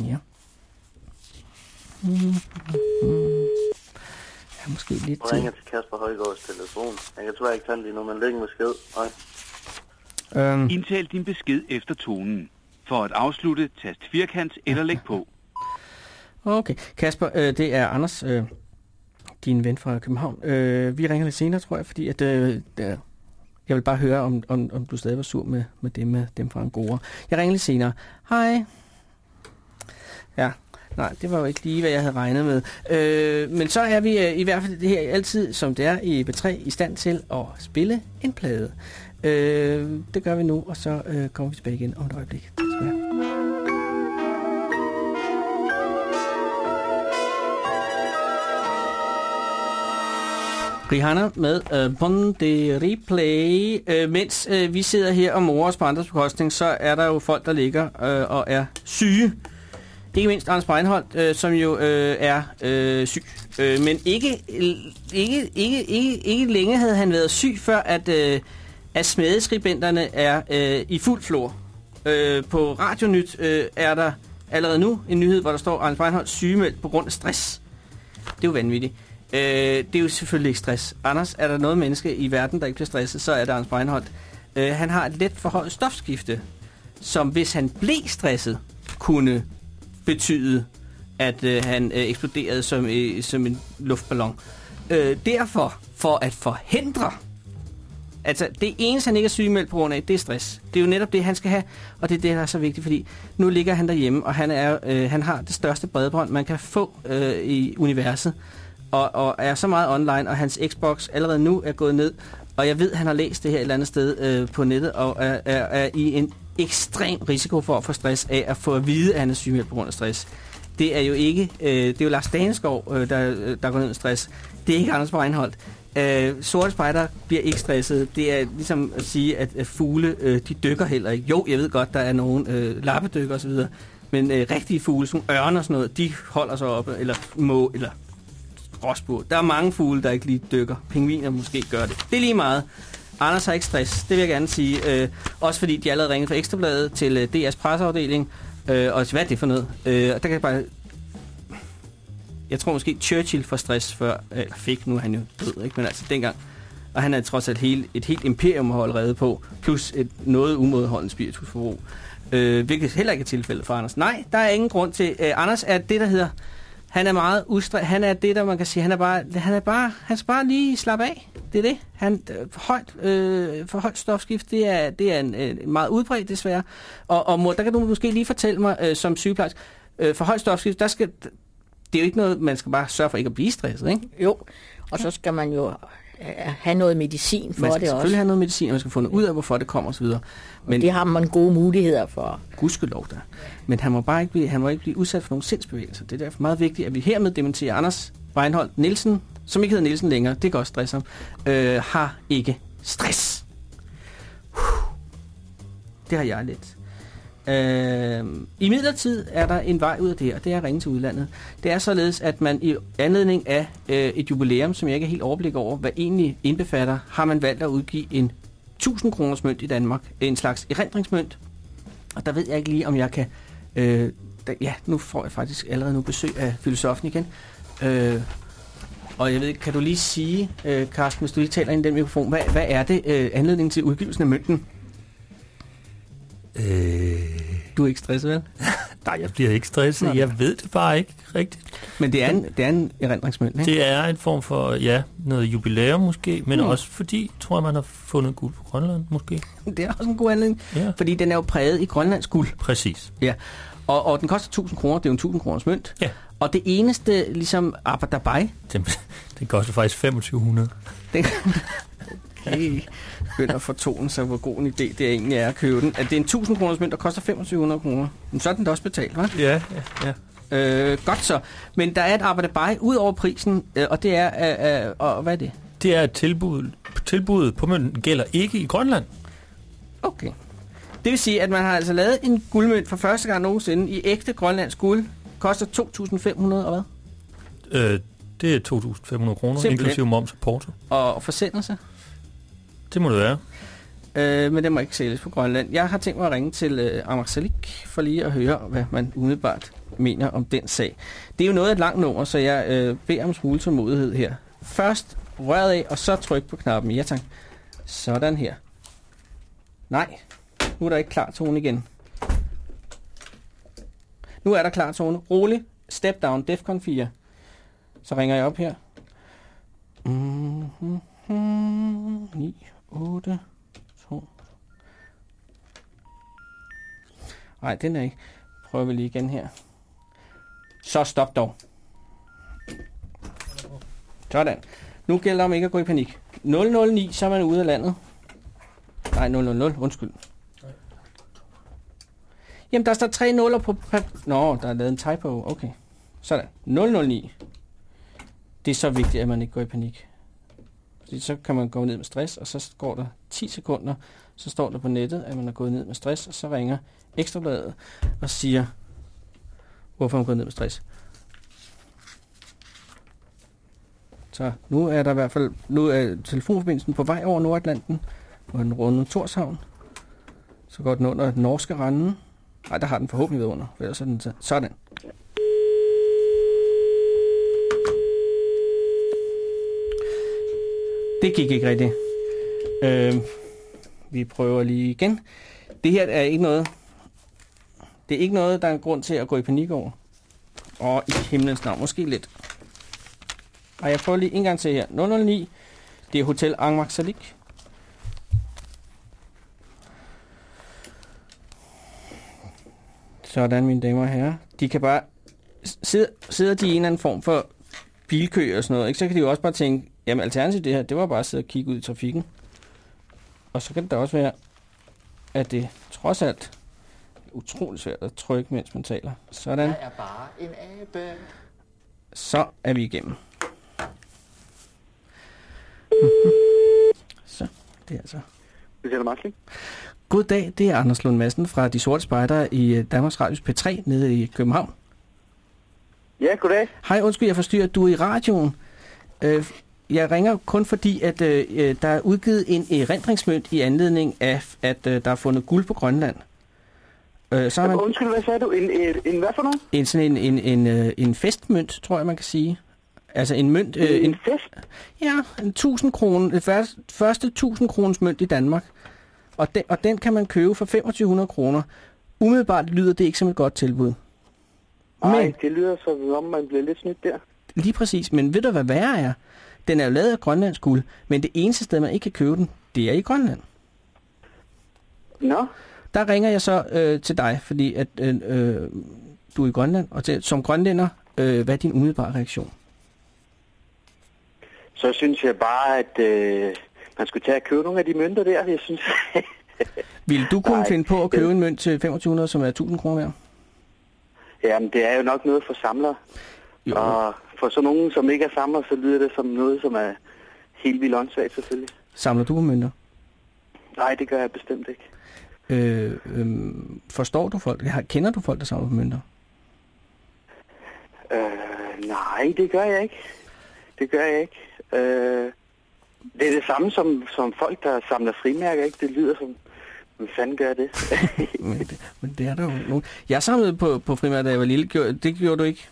Ja. Mm, mm, mm. Ja, måske lidt til. ringer til Kasper Højgaards telefon. Jeg kan desværre ikke tage den lige nu, men læg en besked. Hej. Øhm, Indtal din besked efter tonen. For at afslutte, tast firkant eller læg på. Okay. Kasper, øh, det er Anders, øh, din ven fra København. Øh, vi ringer lidt senere, tror jeg, fordi at, øh, jeg vil bare høre, om, om, om du stadig var sur med, med det med dem fra Angora. Jeg ringer lidt senere. Hej. Ja, nej, det var jo ikke lige, hvad jeg havde regnet med. Øh, men så er vi øh, i hvert fald det her altid, som det er i B3, i stand til at spille en plade. Øh, det gør vi nu, og så øh, kommer vi tilbage igen om et øjeblik. Rihanna med øh, Bon de Replay. Øh, mens øh, vi sidder her og morer os på andres bekostning, så er der jo folk, der ligger øh, og er syge. Ikke mindst Anders Breinholt, øh, som jo øh, er øh, syg. Øh, men ikke, ikke, ikke, ikke, ikke længe havde han været syg, før at, øh, at smedeskribenterne er øh, i fuld flor. Øh, på Radionyt øh, er der allerede nu en nyhed, hvor der står, Anders Breinholt sygemeldt på grund af stress. Det er jo vanvittigt. Øh, det er jo selvfølgelig ikke stress. Anders, er der noget menneske i verden, der ikke bliver stresset, så er det Anders Breinholt. Øh, han har et let forhøjet stofskifte, som hvis han blev stresset, kunne betyde, at øh, han øh, eksploderede som, øh, som en luftballon. Øh, derfor, for at forhindre, Altså, det eneste, han ikke er sygemeldt på grund af, det er stress. Det er jo netop det, han skal have, og det er det, der er så vigtigt, fordi nu ligger han derhjemme, og han, er, øh, han har det største bredbånd, man kan få øh, i universet, og, og er så meget online, og hans Xbox allerede nu er gået ned, og jeg ved, han har læst det her et eller andet sted øh, på nettet, og er, er, er i en ekstrem risiko for at få stress af at få at vide, at han er sygemeldt på grund af stress. Det er jo ikke, øh, det er jo Lars Daneskov, øh, der, øh, der går ned med stress. Det er ikke Anders Breinholt. Øh, sorte spejder bliver ikke stresset. Det er ligesom at sige, at, at fugle, øh, de dykker heller ikke. Jo, jeg ved godt, der er nogen øh, lappedykker osv., men øh, rigtige fugle, som ørner og sådan noget, de holder sig oppe, eller må, eller gråsbur. Der er mange fugle, der ikke lige dykker. Pingviner måske gør det. Det er lige meget. Anders har ikke stress, det vil jeg gerne sige. Øh, også fordi de allerede ringede fra Ekstrabladet til øh, DR's presseafdeling. Øh, og hvad er det for noget? Øh, der kan jeg bare... Jeg tror måske Churchill får stress før, eller fik, nu er han jo død, ikke? men altså dengang. Og han er trods alt hele, et helt imperium at holde redde på, plus et noget umådeholdende spiritusforbrug. Øh, hvilket heller ikke er tilfældet for Anders. Nej, der er ingen grund til... Øh, Anders er det, der hedder han er meget ustre. Han er det, der man kan sige, han er bare, han er bare, han skal bare lige slappe af. Det er det. Han, øh, for, højt, øh, for højt stofskift, det er, det er en, øh, meget udbredt desværre. Og, og mor, der kan du måske lige fortælle mig øh, som sygeplejerske, øh, for højt stofskift, der skal, det er jo ikke noget, man skal bare sørge for ikke at blive stresset, ikke? Jo, og så skal man jo have noget medicin for man skal det selvfølgelig også. have noget medicin, og man skal finde ud af, hvorfor det kommer osv. Men det har man gode muligheder for. Gudskelov der. Men han må bare ikke blive, han må ikke blive udsat for nogle sindsbevægelser. Det er derfor meget vigtigt, at vi hermed dementerer Anders Reinholdt Nielsen, som ikke hedder Nielsen længere, det kan også stresse ham, øh, har ikke stress. Det har jeg lidt. Øh, I midlertid er der en vej ud af det her, det er at ringe til udlandet. Det er således, at man i anledning af øh, et jubilæum, som jeg ikke er helt overblik over, hvad egentlig indbefatter, har man valgt at udgive en 1000 kroners mønt i Danmark. En slags erindringsmønt. Og der ved jeg ikke lige, om jeg kan... Øh, da, ja, nu får jeg faktisk allerede nu besøg af filosofen igen. Øh, og jeg ved ikke, kan du lige sige, øh, Carsten, hvis du lige taler ind i den mikrofon, hvad, hvad er det øh, anledningen til udgivelsen af mønten? Øh... Du er ikke stresset, vel? Nej, jeg bliver ikke stresset. Jeg ved det bare ikke rigtigt. Men det er en, det er en erindringsmønt, ikke? Det er en form for, ja, noget jubilæum måske, men Mm. også fordi, tror jeg, man har fundet guld på Grønland måske. Det er også en god anledning, Ja. fordi den er jo præget i Grønlands guld. Præcis. Ja, og, og den koster 1000 kroner, det er jo en 1000 kroners mønt. Ja. Og det eneste, ligesom Abadabaj, Den, den koster faktisk 2500. den, okay, begynder at fortone sig, hvor god en idé det egentlig er at købe den. At det er en 1000 kroners mønt, der koster 2500 kroner. Men så er den da også betalt, hva'? Ja, ja, ja. Øh, godt så. Men der er et Abadabaj ud over prisen, øh, og det er, øh, øh, og hvad er det? Det er et tilbud. Tilbuddet på mønten gælder ikke i Grønland. Okay. Det vil sige, at man har altså lavet en guldmønt for første gang nogensinde i ægte grønlandsk guld. Koster 2.500 og hvad? Øh, det er 2.500 kroner, inklusive moms og porto. Og forsendelse. Det må det være. Øh, men det må ikke sælges på Grønland. Jeg har tænkt mig at ringe til øh, Amar Salik for lige at høre, hvad man umiddelbart mener om den sag. Det er jo noget af et langt nummer, så jeg øh, beder om smule tålmodighed her. Først røret af, og så tryk på knappen. Ja tak. Sådan her. Nej, nu er der ikke klar tone igen. Nu er der klar tone. Rolig. Step down. Defcon 4. Så ringer jeg op her. Mm-hmm. 9, 8, 2. Nej, den er ikke. Prøver vi lige igen her. Så stop dog. Sådan. Nu gælder det om ikke at gå i panik. 009, så er man ude af landet. Nej, 000, undskyld. Jamen, der står tre nuller på Nå, der er lavet en typo. Okay. Sådan. 009. Det er så vigtigt, at man ikke går i panik. Fordi så kan man gå ned med stress, og så går der 10 sekunder, så står der på nettet, at man er gået ned med stress, og så ringer Ekstrabladet og siger, hvorfor er gået ned med stress. Så nu er der i hvert fald, nu er telefonforbindelsen på vej over Nordatlanten, hvor den runde Torshavn. Så går den under den norske randen. Nej, der har den forhåbentlig været under, for ellers er den så- sådan. Det gik ikke rigtigt. Øh, vi prøver lige igen. Det her er ikke noget... Det er ikke noget, der er en grund til at gå i panik over. Og i himlens navn, måske lidt. Og jeg prøver lige en gang til her. 009, det er Hotel Angmak Salik. Sådan, mine damer og herrer. De kan bare... Sidder, sidder de i en eller anden form for bilkø og sådan noget, ikke? så kan de jo også bare tænke, jamen alternativet det her, det var bare at sidde og kigge ud i trafikken. Og så kan det da også være, at det trods alt er utroligt svært at trykke, mens man taler. Sådan. Jeg er bare en abe. Så er vi igennem. Så, det er altså... Det er Martin. God dag, det er Anders Lund Madsen fra De Sorte Spejdere i øh, Danmarks Radios P3 nede i København. Ja, goddag. Hej, undskyld, jeg forstyrrer. Du er i radioen. Øh, jeg ringer kun fordi, at øh, øh, der er udgivet en erindringsmønt i anledning af, at øh, der er fundet guld på Grønland. Øh, så har man Undskyld, hvad sagde du? En, en, en hvad for noget? en, sådan en, en, en, øh, en festmønt, tror jeg, man kan sige. Altså en mønt... Øh, En fest? Ja, en 1000 kroner, det første, første 1000 kroners mønt i Danmark. Og den, og den kan man købe for 2500 kroner. Umiddelbart lyder det ikke som et godt tilbud. Nej, det lyder så, om man bliver lidt snydt der. Lige præcis, men ved du hvad værre er? Den er jo lavet af grønlandsk guld, men det eneste sted, man ikke kan købe den, det er i Grønland. Nå, Der ringer jeg så øh, til dig, fordi at øh, øh, du er i Grønland, og til, som grønlænder, øh, hvad er din umiddelbare reaktion? så synes jeg bare, at øh, man skulle tage og købe nogle af de mønter der. Jeg synes, Vil du kunne Nej, finde på at købe en mønt til 2500, som er 1000 kroner værd? jamen, det er jo nok noget for samlere. Jo. Og for sådan nogen, som ikke er samlere, så lyder det som noget, som er helt vildt åndssvagt selvfølgelig. Samler du på mønter? Nej, det gør jeg bestemt ikke. Øh, øh, forstår du folk? Kender du folk, der samler på mønter? Øh, nej, det gør jeg ikke. Det gør jeg ikke. Øh, det er det samme som, som folk, der samler frimærker, ikke? Det lyder som, hvad fanden gør det? men, det men det er der jo nogen. Jeg samlede på, på frimærker, da jeg var lille. Det gjorde du ikke.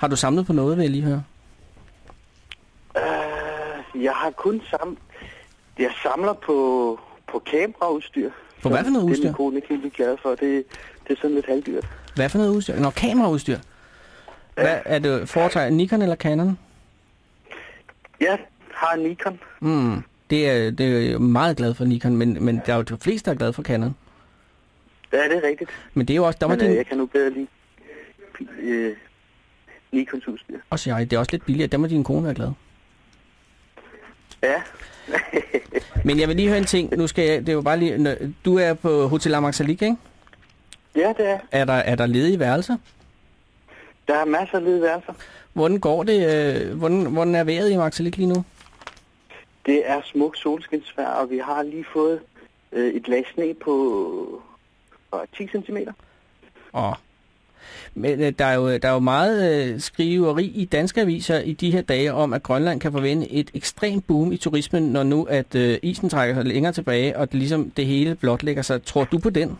Har du samlet på noget, vil jeg lige høre? Øh, jeg har kun sam... Jeg samler på, på kameraudstyr. På hvad for noget Det er udstyr? min kone ikke helt glad for. Det, det er sådan lidt halvdyrt. Hvad for noget udstyr? Nå, kameraudstyr. Hvad er det? Foretrækker Nikon eller Canon? Jeg har en Nikon. Mm, det er, det er meget glad for Nikon, men, men der er jo de fleste, der er glade for Canon. Ja, det er rigtigt. Men det er jo også, der var Men, øh, din, jeg kan nu bedre lide øh, Nikons udstyr. også jeg, det er også lidt billigere, der må din kone være glad. Ja. Men jeg vil lige høre en ting, nu skal jeg, det er jo bare lige, du er på Hotel Amaxalik, ikke? ja, det er. Er der, er der ledige værelser? Der er masser af ledige værelser. Hvordan går det, øh, hvordan, hvordan er vejret i Amaxalik lige nu? Det er smukt solskinsvejr, og vi har lige fået øh, et lag sne på øh, 10 cm. Åh. Men øh, der er, jo, der er jo meget øh, skriveri i danske aviser i de her dage om, at Grønland kan forvente et ekstremt boom i turismen, når nu at øh, isen trækker sig længere tilbage, og det, ligesom det hele blotlægger sig. Tror du på den?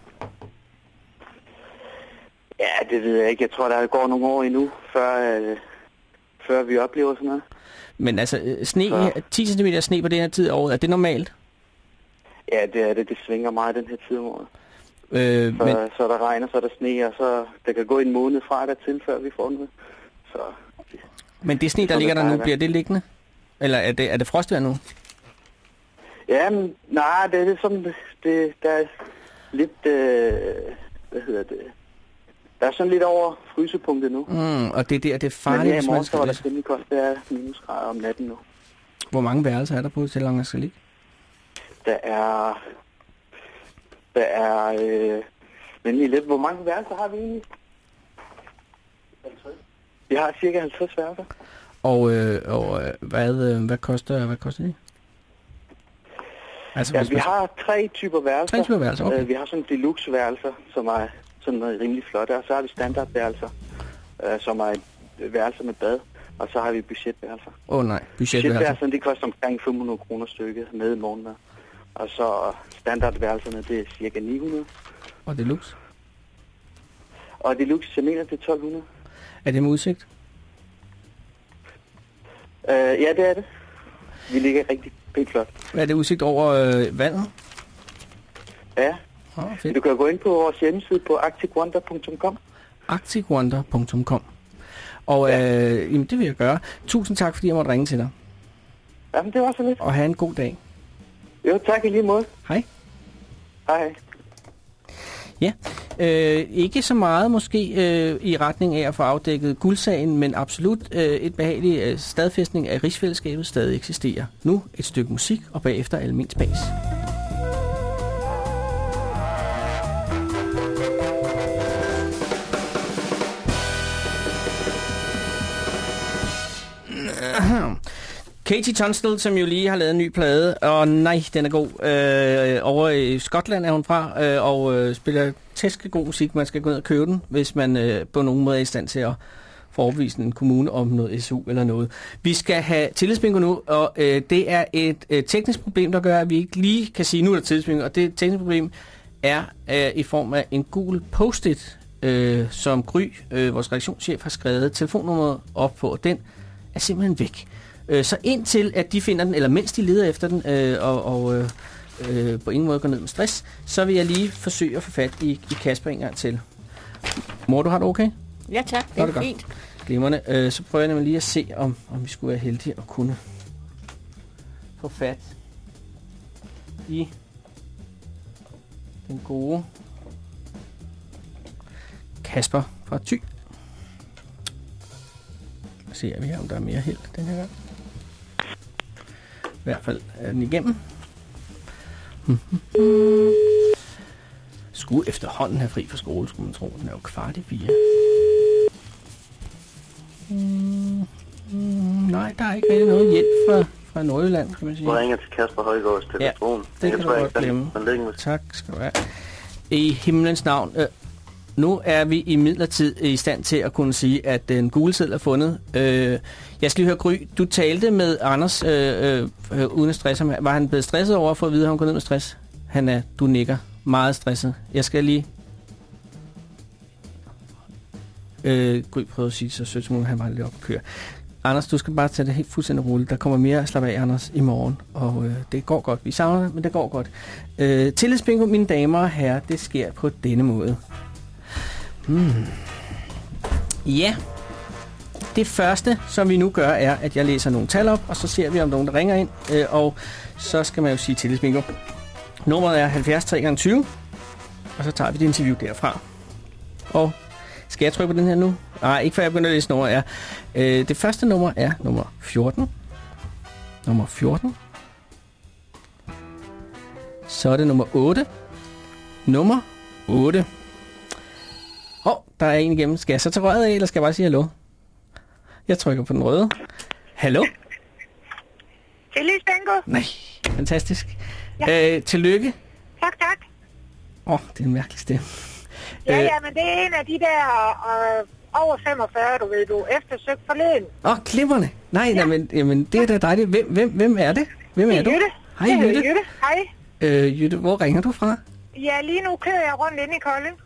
Ja, det ved jeg ikke. Jeg tror, der går nogle år endnu, før, øh, før vi oplever sådan noget. Men altså, øh, sne, 10 cm sne på den her tid af året, er det normalt? Ja, det er det. Det svinger meget den her tid om året. Øh, Så, men, så er der regn, og så er der sne, og så der kan gå en måned fra der til, før vi får noget. Så men det sne, der ligger det der nu, bliver det liggende? Eller er det, er det frostvejr nu? Ja, men, nej, det er ligesom, det, det, der er lidt, øh, hvad hedder det, der er sådan lidt over frysepunktet nu. Mm, og det er der, det er Men farligt, her i hvis man morgen, var der temmelig koldt, det er minusgrader om natten nu. Hvor mange værelser er der på Hotel Amaxalik? Der er, der er, øh, men lige lidt, hvor mange værelser har vi egentlig? 50. Vi har cirka 50 værelser. Og, øh, og øh, hvad, øh, hvad, koster, hvad koster de? Altså, Ja, vi man- har tre typer værelser. Tre typer værelser, okay. Øh, vi har sådan deluxe-værelser, som er sådan noget rimelig flotte, og så har vi standardværelser, øh, som er øh, værelse med bad, og så har vi budgetværelser. Åh oh, nej, budgetværelser. Budgetværelserne, det koster omkring 500 kroner stykket med morgenmad. Og så standardværelserne, det er cirka 900. Og deluxe? Og deluxe, jeg mener, det er 1200. Er det med udsigt? Øh, ja, det er det. Vi ligger rigtig pænt flot. Er det udsigt over øh, vandet? Ja. Oh, fedt. Du kan gå ind på vores hjemmeside på arcticwonder.com. Arcticwonder.com Og ja. øh, jamen, det vil jeg gøre. Tusind tak, fordi jeg måtte ringe til dig. Jamen, det var så lidt. Og have en god dag. Jo, tak i lige måde. Hej. Hej. Ja, Øh, ikke så meget måske øh, i retning af at få afdækket guldsagen, men absolut øh, et behageligt øh, stadfæstning af rigsfællesskabet stadig eksisterer. Nu et stykke musik, og bagefter almen spas. Katie Tunstall, som jo lige har lavet en ny plade, og nej, den er god. Øh, over i Skotland er hun fra, øh, og øh, spiller tæske god musik. Man skal gå ned og købe den, hvis man øh, på nogen måde er i stand til at få en kommune om noget SU eller noget. Vi skal have tillidsbingo nu, og øh, det er et øh, teknisk problem, der gør, at vi ikke lige kan sige, nu er der tillidsbingo, og det tekniske problem er øh, i form af en gul post-it, øh, som Gry, øh, vores redaktionschef, har skrevet telefonnummeret op på, og den er simpelthen væk. Øh, så indtil at de finder den, eller mens de leder efter den, øh, og, og øh, øh, på ingen måde går ned med stress, så vil jeg lige forsøge at få fat i, i Kasper en gang til. Mor, du har det okay? Ja tak, det er det er godt. fint. Glimrende. Øh, så prøver jeg nemlig lige at se, om, om vi skulle være heldige at kunne få fat i den gode Kasper fra Thy. Ser vi her, om der er mere held den her gang. I hvert fald er den igennem. Skulle efterhånden have fri fra skole, skulle man tro. Den er jo kvart i fire. Mm, mm, nej, der er ikke rigtig noget hjælp fra, fra Nordjylland, kan man sige. Du ringer til Kasper Højgaards telefon. det Jeg kan tror du godt glemme. Tak skal du have. I himlens navn. Øh, nu er vi i midlertid i stand til at kunne sige, at den gule seddel er fundet. Øh, jeg skal lige høre, Gry, du talte med Anders øh, øh, uden at stresse ham. Var han blevet stresset over at at vide, at han går ned med stress? Han er, du nikker, meget stresset. Jeg skal lige... Øh, Gry prøvede at sige så sødt som han var lidt op at køre. Anders, du skal bare tage det helt fuldstændig roligt. Der kommer mere at slappe af, Anders, i morgen. Og øh, det går godt. Vi savner det, men det går godt. Øh, tillidsbingo, mine damer og herrer, det sker på denne måde. Hmm. Ja. Det første, som vi nu gør, er, at jeg læser nogle tal op, og så ser vi, om nogen der ringer ind. Øh, og så skal man jo sige tillidsbingo. Nummeret er 70 3 gange 20 og så tager vi det interview derfra. Og skal jeg trykke på den her nu? Nej, ikke før jeg begynder at læse nummer er. Øh, det første nummer er nummer 14. Nummer 14. Så er det nummer 8. Nummer 8. Der er en igennem. Skal jeg så tage røret af, eller skal jeg bare sige hallo? Jeg trykker på den røde. Hallo? Tillis Bingo. Nej, fantastisk. Ja. Øh, tillykke. Tak, tak. Åh, oh, det er en mærkelig stemme. Ja, Øh, ja, men det er en af de der øh, over 45, du ved, du eftersøgt forleden. Åh, oh, glimrende. Nej, ja. men, jamen, det er da dejligt. Hvem, hvem, hvem er det? Hvem Det er er du? Jytte. Hej, Det Jytte. Jytte. Hej. Øh, Jytte, hvor ringer du fra? Ja, lige nu kører jeg rundt ind i Kolding.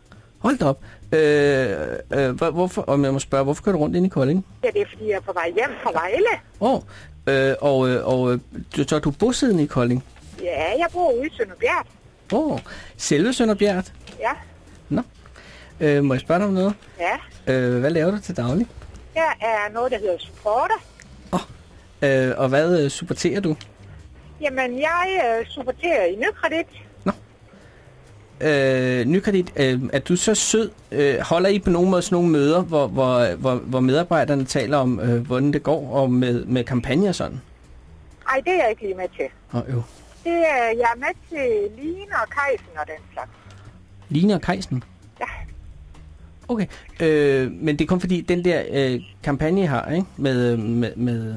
Hold da op. Øh, øh, hvor- hvorfor, om jeg må spørge, hvorfor kører du rundt ind i Kolding? Ja, det er fordi, jeg er på vej hjem fra Vejle. Åh, oh, øh, og, øh, og øh, du- så er du bosiddende i Kolding? Ja, jeg bor ude i Sønderbjerg. Åh, oh, selve Sønderbjerg. Ja, Nå. Øh, må jeg spørge dig om noget? ja. Øh, hvad laver du til daglig? Jeg er noget, der hedder supporter. Øh, og hvad øh, supporterer du? Jamen, jeg øh, supporterer i Nykredit. Øh, Nykredit, øh, er du så sød? Øh, holder I på nogen måde sådan nogle møder, hvor, hvor, hvor, hvor medarbejderne taler om, øh, hvordan det går, og med, med kampagner og sådan? Ej, det er jeg ikke lige med til. Åh, oh, jo. Det er, jeg er med til Line og Kajsen og den slags. Line og Kajsen? Ja. Okay, øh, men det er kun fordi, den der øh, kampagne, I har, ikke? Med, med, med,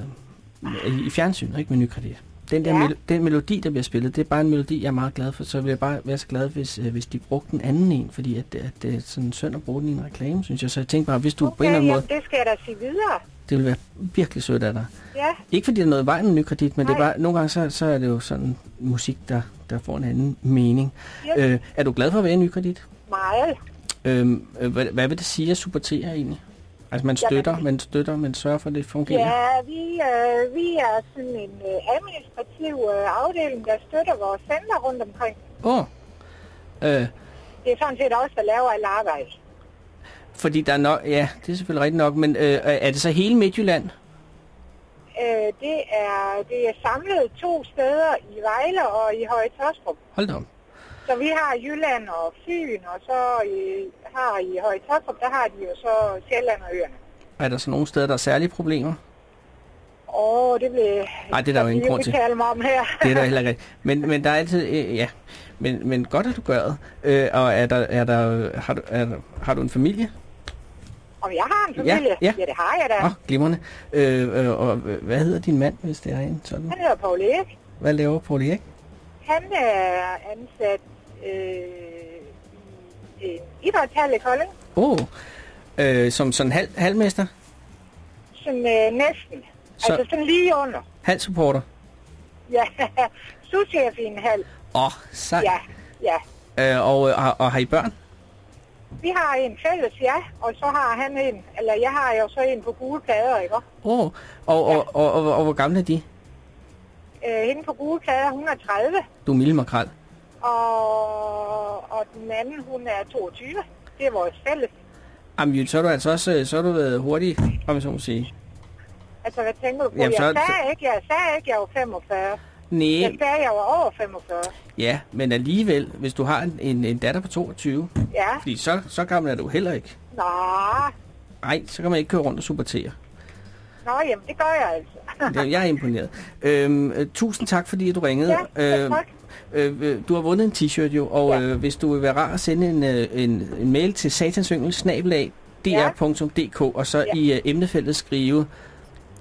med, i fjernsynet, ikke med Nykredit. Den der Ja. mel- den melodi, der bliver spillet, det er bare en melodi, jeg er meget glad for. Så vil jeg bare være så glad, hvis, øh, hvis de brugte en anden en, fordi at, at det er sådan synd at bruge den i en reklame, synes jeg. Så jeg tænkte bare, hvis du okay, på en eller anden måde, det skal jeg da sige videre. det ville være virkelig sødt af dig. Ja, Ikke fordi der er noget i vejen med Nykredit, men det er bare, nogle gange så, så er det jo sådan musik, der, der får en anden mening. Yes. Øh, er du glad for at være i Nykredit? meget. Øhm, øh, hvad, hvad vil det sige at supportere egentlig? Altså man støtter, man støtter, man sørger for, at det fungerer. Ja, vi, øh, vi er sådan en øh, administrativ øh, afdeling, der støtter vores center rundt omkring. Åh. Øh, Det er sådan set også, der laver alt arbejde. fordi der er nok, ja, det er selvfølgelig rigtigt nok, men øh, er det så hele Midtjylland? Øh, det, er, det er samlet to steder i Vejle og i Høje Tørstrup. Hold da op. Så vi har Jylland og Fyn, og så i, har i Høje Tostrup, der har de jo så Sjælland og Øerne. Er der så nogle steder, der er særlige problemer? Åh, det blev... Nej, det er der jo ingen grund til. mig om her. Det er der heller ikke. Men, men der er altid, øh, ja, men, men godt at du gør det. Øh, og er der, er der, har, du, er har du en familie? Om jeg har en familie? ja. ja det har jeg da. Åh, oh, glimrende. Øh, øh, og øh, hvad hedder din mand, hvis det er en sådan? Han hedder Paul Erik. Hvad laver Paul Erik? Han er ansat øh, i en idrætshal i Kolding. Oh, øh, som sådan halv, halvmester? Sådan øh, næsten. Så- Så... Altså sådan lige under. Halvsupporter? Ja, souschef i en hal. Åh, oh, sej. Ja, ja. Øh, og, og, og har I børn? Vi har en fælles, ja, og så har han en, eller jeg har jo så en på gule plader, ikke? Åh, oh, og, og, og, og, og, og hvor gamle er de? Øh, hende på gule plader, hun er 30, Du er Mille Makrel. Og, og den anden, hun er 22. Det er vores fælles. Jamen, så er du altså også øh, så har du været hurtig, om jeg så må sige. Altså, hvad tænker du på? Jamen, jeg så- sagde ikke, jeg sagde ikke, jeg var 45. Nej, Jeg sagde, jeg var over 45. ja, men alligevel, hvis du har en, en, en datter på 22, Ja. fordi så, så gammel er du heller ikke. Nå, Nej, så kan man ikke køre rundt og supportere. nå, jamen, det gør jeg altså. Jeg er imponeret. Øhm, øh, tusind tak, fordi du ringede. Ja, øh, øh, du har vundet en t-shirt jo, og ja. øh, hvis du vil være rar at sende en, øh, en, en mail til satansyngel dr.dk, og så Ja. i øh, emnefeltet skrive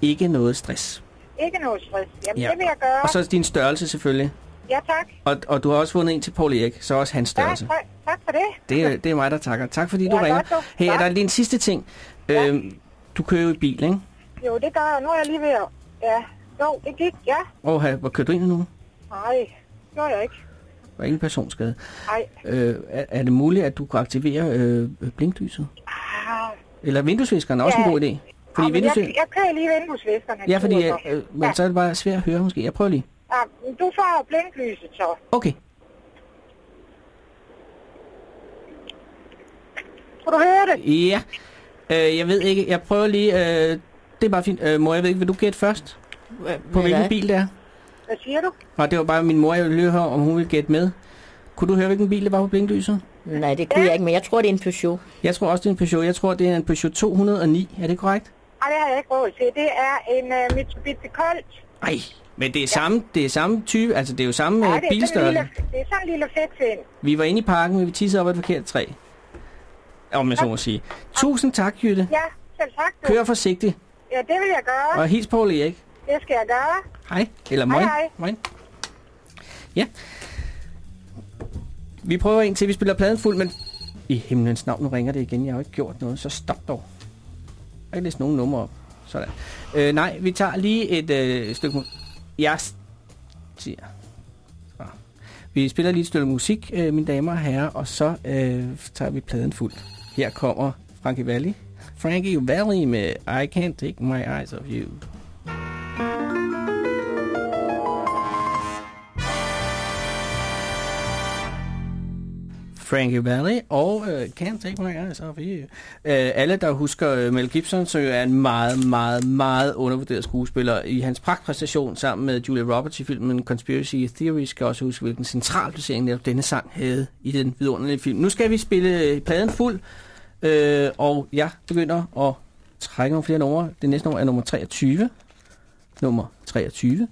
ikke noget stress. Ikke noget stress. Jamen, det vil jeg gøre. Og så din størrelse selvfølgelig. Ja, tak. Og, og du har også vundet en til Paul Erik, så også hans Ja, størrelse. tak, tak for det. Det, er- det er mig, der takker. Tak fordi du Ja, ringer. godt, du. Hey, er der lige en sidste ting? Øhm, du kører jo i bil, ikke? Jo, det gør jeg. Nu er jeg lige ved at... Ja, jo, det gik, ja. Og hvor kører du ind nu? Nej, gør jeg ikke. Der er ingen personskade. Nej. Øh, er, er det muligt, at du kan aktivere øh, blinklyset? Ah, Eller vinduesviskeren er også Ja. en god idé. Fordi ja, men jeg, jeg kører lige vinduesviskerne. Ja, fordi så. øh, men så er det bare svært at høre måske. Jeg prøver lige. Ja, du får blinklyset så. Okay. Kan du høre det? Ja. Øh, jeg ved ikke. Jeg prøver lige. Øh, det er bare fint. Øh, mor, jeg ved ikke, vil du gætte først? På hvilken bil det er? Hvad siger du? Nå, det var bare min mor, jeg ville lige høre, om hun ville gætte med. Kunne du høre, hvilken bil det var på blinklyset? Nej, det kunne jeg ikke, men jeg tror, det er en Peugeot. Jeg tror også, det er en Peugeot. Jeg tror, det er en Peugeot 209. Er det korrekt? Nej, det har jeg ikke råd til. Det er en uh, Mitsubishi Colt. Nej, men det er samme, det er samme type, altså det er jo samme Ja, ja, det er, bilstørrelse. lille, det er sådan en lille fedt ind. Vi var inde i parken, men vi tissede op ad et forkert træ. Om jeg så må sige. Tusind tak, Jytte. Ja, selv tak. Du. Kør forsigtigt. Ja, det vil jeg gøre. Og hils Paul Erik. Det skal jeg gøre. Hej. Eller Hej, moin. hej. Moin. Ja. Vi prøver en til, vi spiller pladen fuld, men i himlens navn, nu ringer det igen. Jeg har jo ikke gjort noget, så stop dog. Jeg ikke læst nogen numre op. Sådan. Øh, nej, vi tager lige et øh, stykke. Jeg siger... Så. Vi spiller lige et stykke musik, øh, mine damer og herrer, og så øh, tager vi pladen fuld. Her kommer Frankie Valli. Frankie Valli med I Can't Take My Eyes Off You. Frankie Valley og uh, Can't Take My Eyes Off You. Uh, alle, der husker uh, Mel Gibson, som jo er en meget, meget, meget undervurderet skuespiller i hans pragtpræstation sammen med Julia Roberts i filmen Conspiracy Theory, skal også huske, hvilken central placering netop denne sang havde i den vidunderlige film. Nu skal vi spille øh, pladen fuld, uh, og jeg begynder at trække nogle flere numre. Det næste nummer er nummer 23. Nummer 23.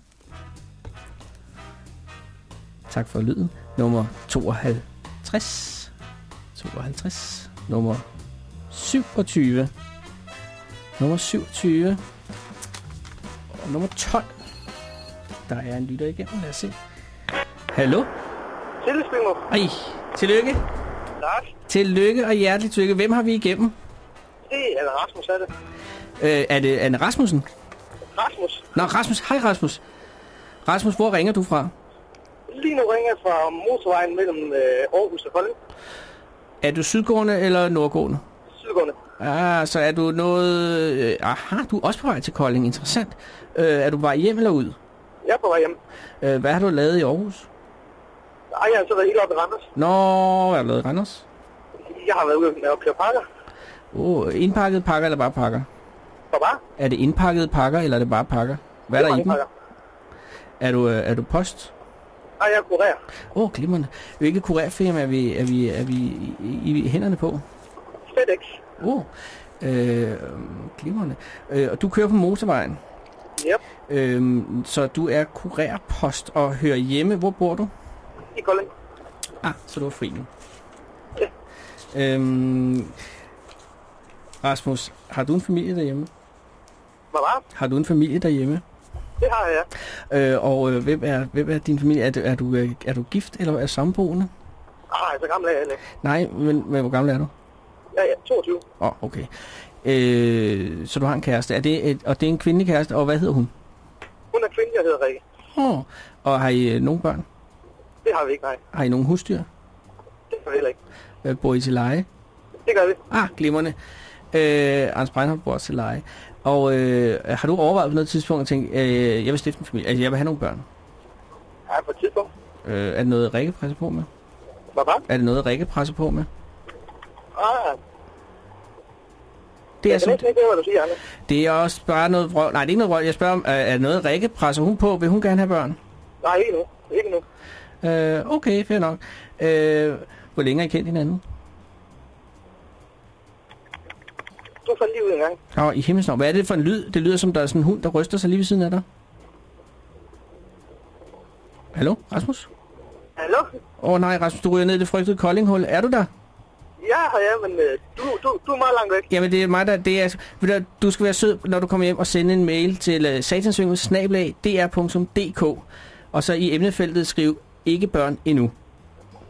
Tak for lyden. Nummer 52. 60, 52, nummer 27, nummer 27, og nummer 12. Der er en lytter igennem, lad os se. Hallo? Tillidsbingo. Ej, tillykke. Tak. Tillykke og hjerteligt tillykke. Hvem har vi igennem? Det er Rasmus, er det. Øh, er det Anne Rasmussen? Rasmus. Nå, Rasmus. Hej, Rasmus. Rasmus, hvor ringer du fra? Lige nu ringer jeg fra motorvejen mellem øh, Aarhus og Kolding. Er du sydgående eller nordgående? Sydgående. Ah, så er du noget... Øh, aha, du er også på vej til Kolding. Interessant. Øh, er du på vej hjem eller ud? Jeg er på vej hjem. Øh, hvad har du lavet i Aarhus? Ej, jeg har så været helt oppe i Randers. Nå, hvad har du lavet i Randers? Jeg har været ude med at køre pakker. Oh, indpakket pakker eller bare pakker? Hvor bare? Er det indpakket pakker, eller er det bare pakker? Hvad er der er i dem? Er du, øh, er du post? Nej, jeg kurerer. Åh, oh, glimrende. Hvilket kurerfirma er vi, er vi, er vi i, i, i hænderne på? FedEx. Åh, oh, øh, glimrende. Øh, og du kører på motorvejen? Yep. Øh, så du er kurerpost og hører hjemme. Hvor bor du? I Kolding. Ah, så du er fri nu. Ja. Øhm, Rasmus, har du en familie derhjemme? Hvad var? Har du en familie derhjemme? Det har jeg. Øh, og øh, hvem, er, hvem er din familie? Er, du- er, du, øh, er du gift eller er samboende? Nej, så gammel er jeg ikke. Nej, men, men hvor gammel er du? Ja, ja, 22. Åh, oh, okay. Øh, så du har en kæreste. Er det et, og det er en kvindelig kæreste, og hvad hedder hun? Hun er kvinde, jeg hedder Rikke. Åh, oh, og har I øh, nogle børn? Det har vi ikke, nej. Har I nogle husdyr? Det har vi heller ikke. Øh, bor I til leje? Det gør vi. Ah, glimrende. Øh, Anders Breinholt bor til leje. Og øh, har du overvejet på noget tidspunkt at tænke, øh, jeg vil stifte en familie, altså jeg vil have nogle børn? Ja, på et tidspunkt. Øh, er det noget, Rikke presser på med? Hvad? Er det noget, Rikke presser på med? Ah, Det er, som, ikke hvad du siger, det er også bare noget vrøvl. Nej, det er ikke noget vrøvl. Jeg spørger om, er noget, Rikke presser hun på? Vil hun gerne have børn? Nej, ikke nu. Ikke nu. Øh, okay, fair nok. Øh, hvor længe har I kendt hinanden? Du fandt lige ud en gang. Nå, i himmelens navn. Hvad er det for en lyd? Det lyder som, der er sådan en hund, der ryster sig lige ved siden af dig. Hallo, Rasmus? Hallo? Åh oh, nej, Rasmus, du ryger ned i det frygtede koldinghul. Er du der? Ja, ja, men øh, du, du, du er meget langt væk. Jamen, det er mig, der... Det er, du, du skal være sød, når du kommer hjem og sende en mail til uh, og så i emnefeltet skriv ikke børn endnu.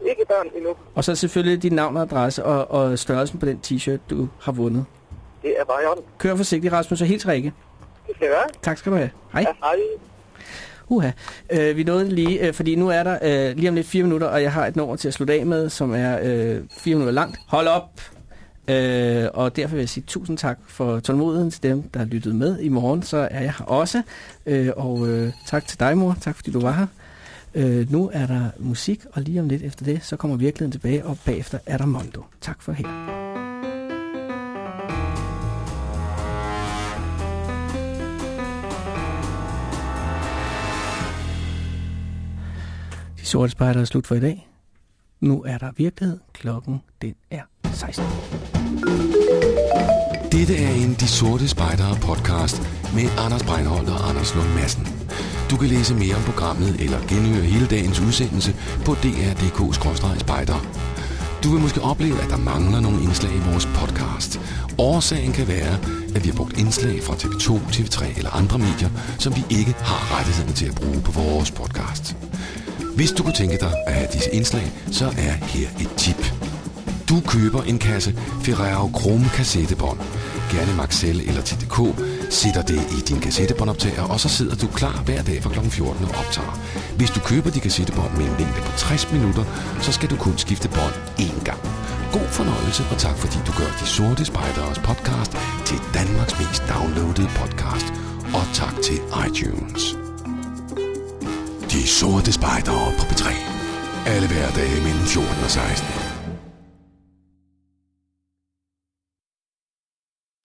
Ikke børn endnu. Og så selvfølgelig dit navn og adresse og, og størrelsen på den t-shirt, du har vundet. Det er bare i orden. Kør forsigtigt, Rasmus, og helt Rikke. Det skal jeg gøre. Tak skal du have. Hej. Ja, hej. Uha. Øh, vi nåede lige, øh, fordi nu er der øh, lige om lidt fire minutter, og jeg har et nummer til at slutte af med, som er øh, fire minutter langt. Hold op! Øh, og derfor vil jeg sige tusind tak for tålmodigheden til dem, der har lyttet med. I morgen så er jeg her også. Øh, og øh, tak til dig, mor. Tak fordi du var her. Øh, nu er der musik, og lige om lidt efter det, så kommer virkeligheden tilbage, og bagefter er der Mondo. Tak for her. Sorte spejder er slut for i dag. Nu er der virkelighed. Klokken den er 16. Dette er en De Sorte Spejdere podcast med Anders Breinholt og Anders Lund Madsen. Du kan læse mere om programmet eller genhøre hele dagens udsendelse på dr.dk-spejder. Du vil måske opleve, at der mangler nogle indslag i vores podcast. Årsagen kan være, at vi har brugt indslag fra TV2, TV3 eller andre medier, som vi ikke har rettighederne til at bruge på vores podcast. Hvis du kunne tænke dig at have disse indslag, så er her et tip. Du køber en kasse Ferrero Chrome kassettebånd, gerne Maxell eller TDK, sætter det i din kassettebåndoptager, og så sidder du klar hver dag fra kl. 14 og optager. Hvis du køber de kassettebånd med en længde på 60 minutter, så skal du kun skifte bånd én gang. God fornøjelse, og tak fordi du gør De Sorte Spejderes podcast til Danmarks mest downloadede podcast. Og tak til iTunes. De Sorte Spejdere på P3. Alle hverdage mellem 14 og 16.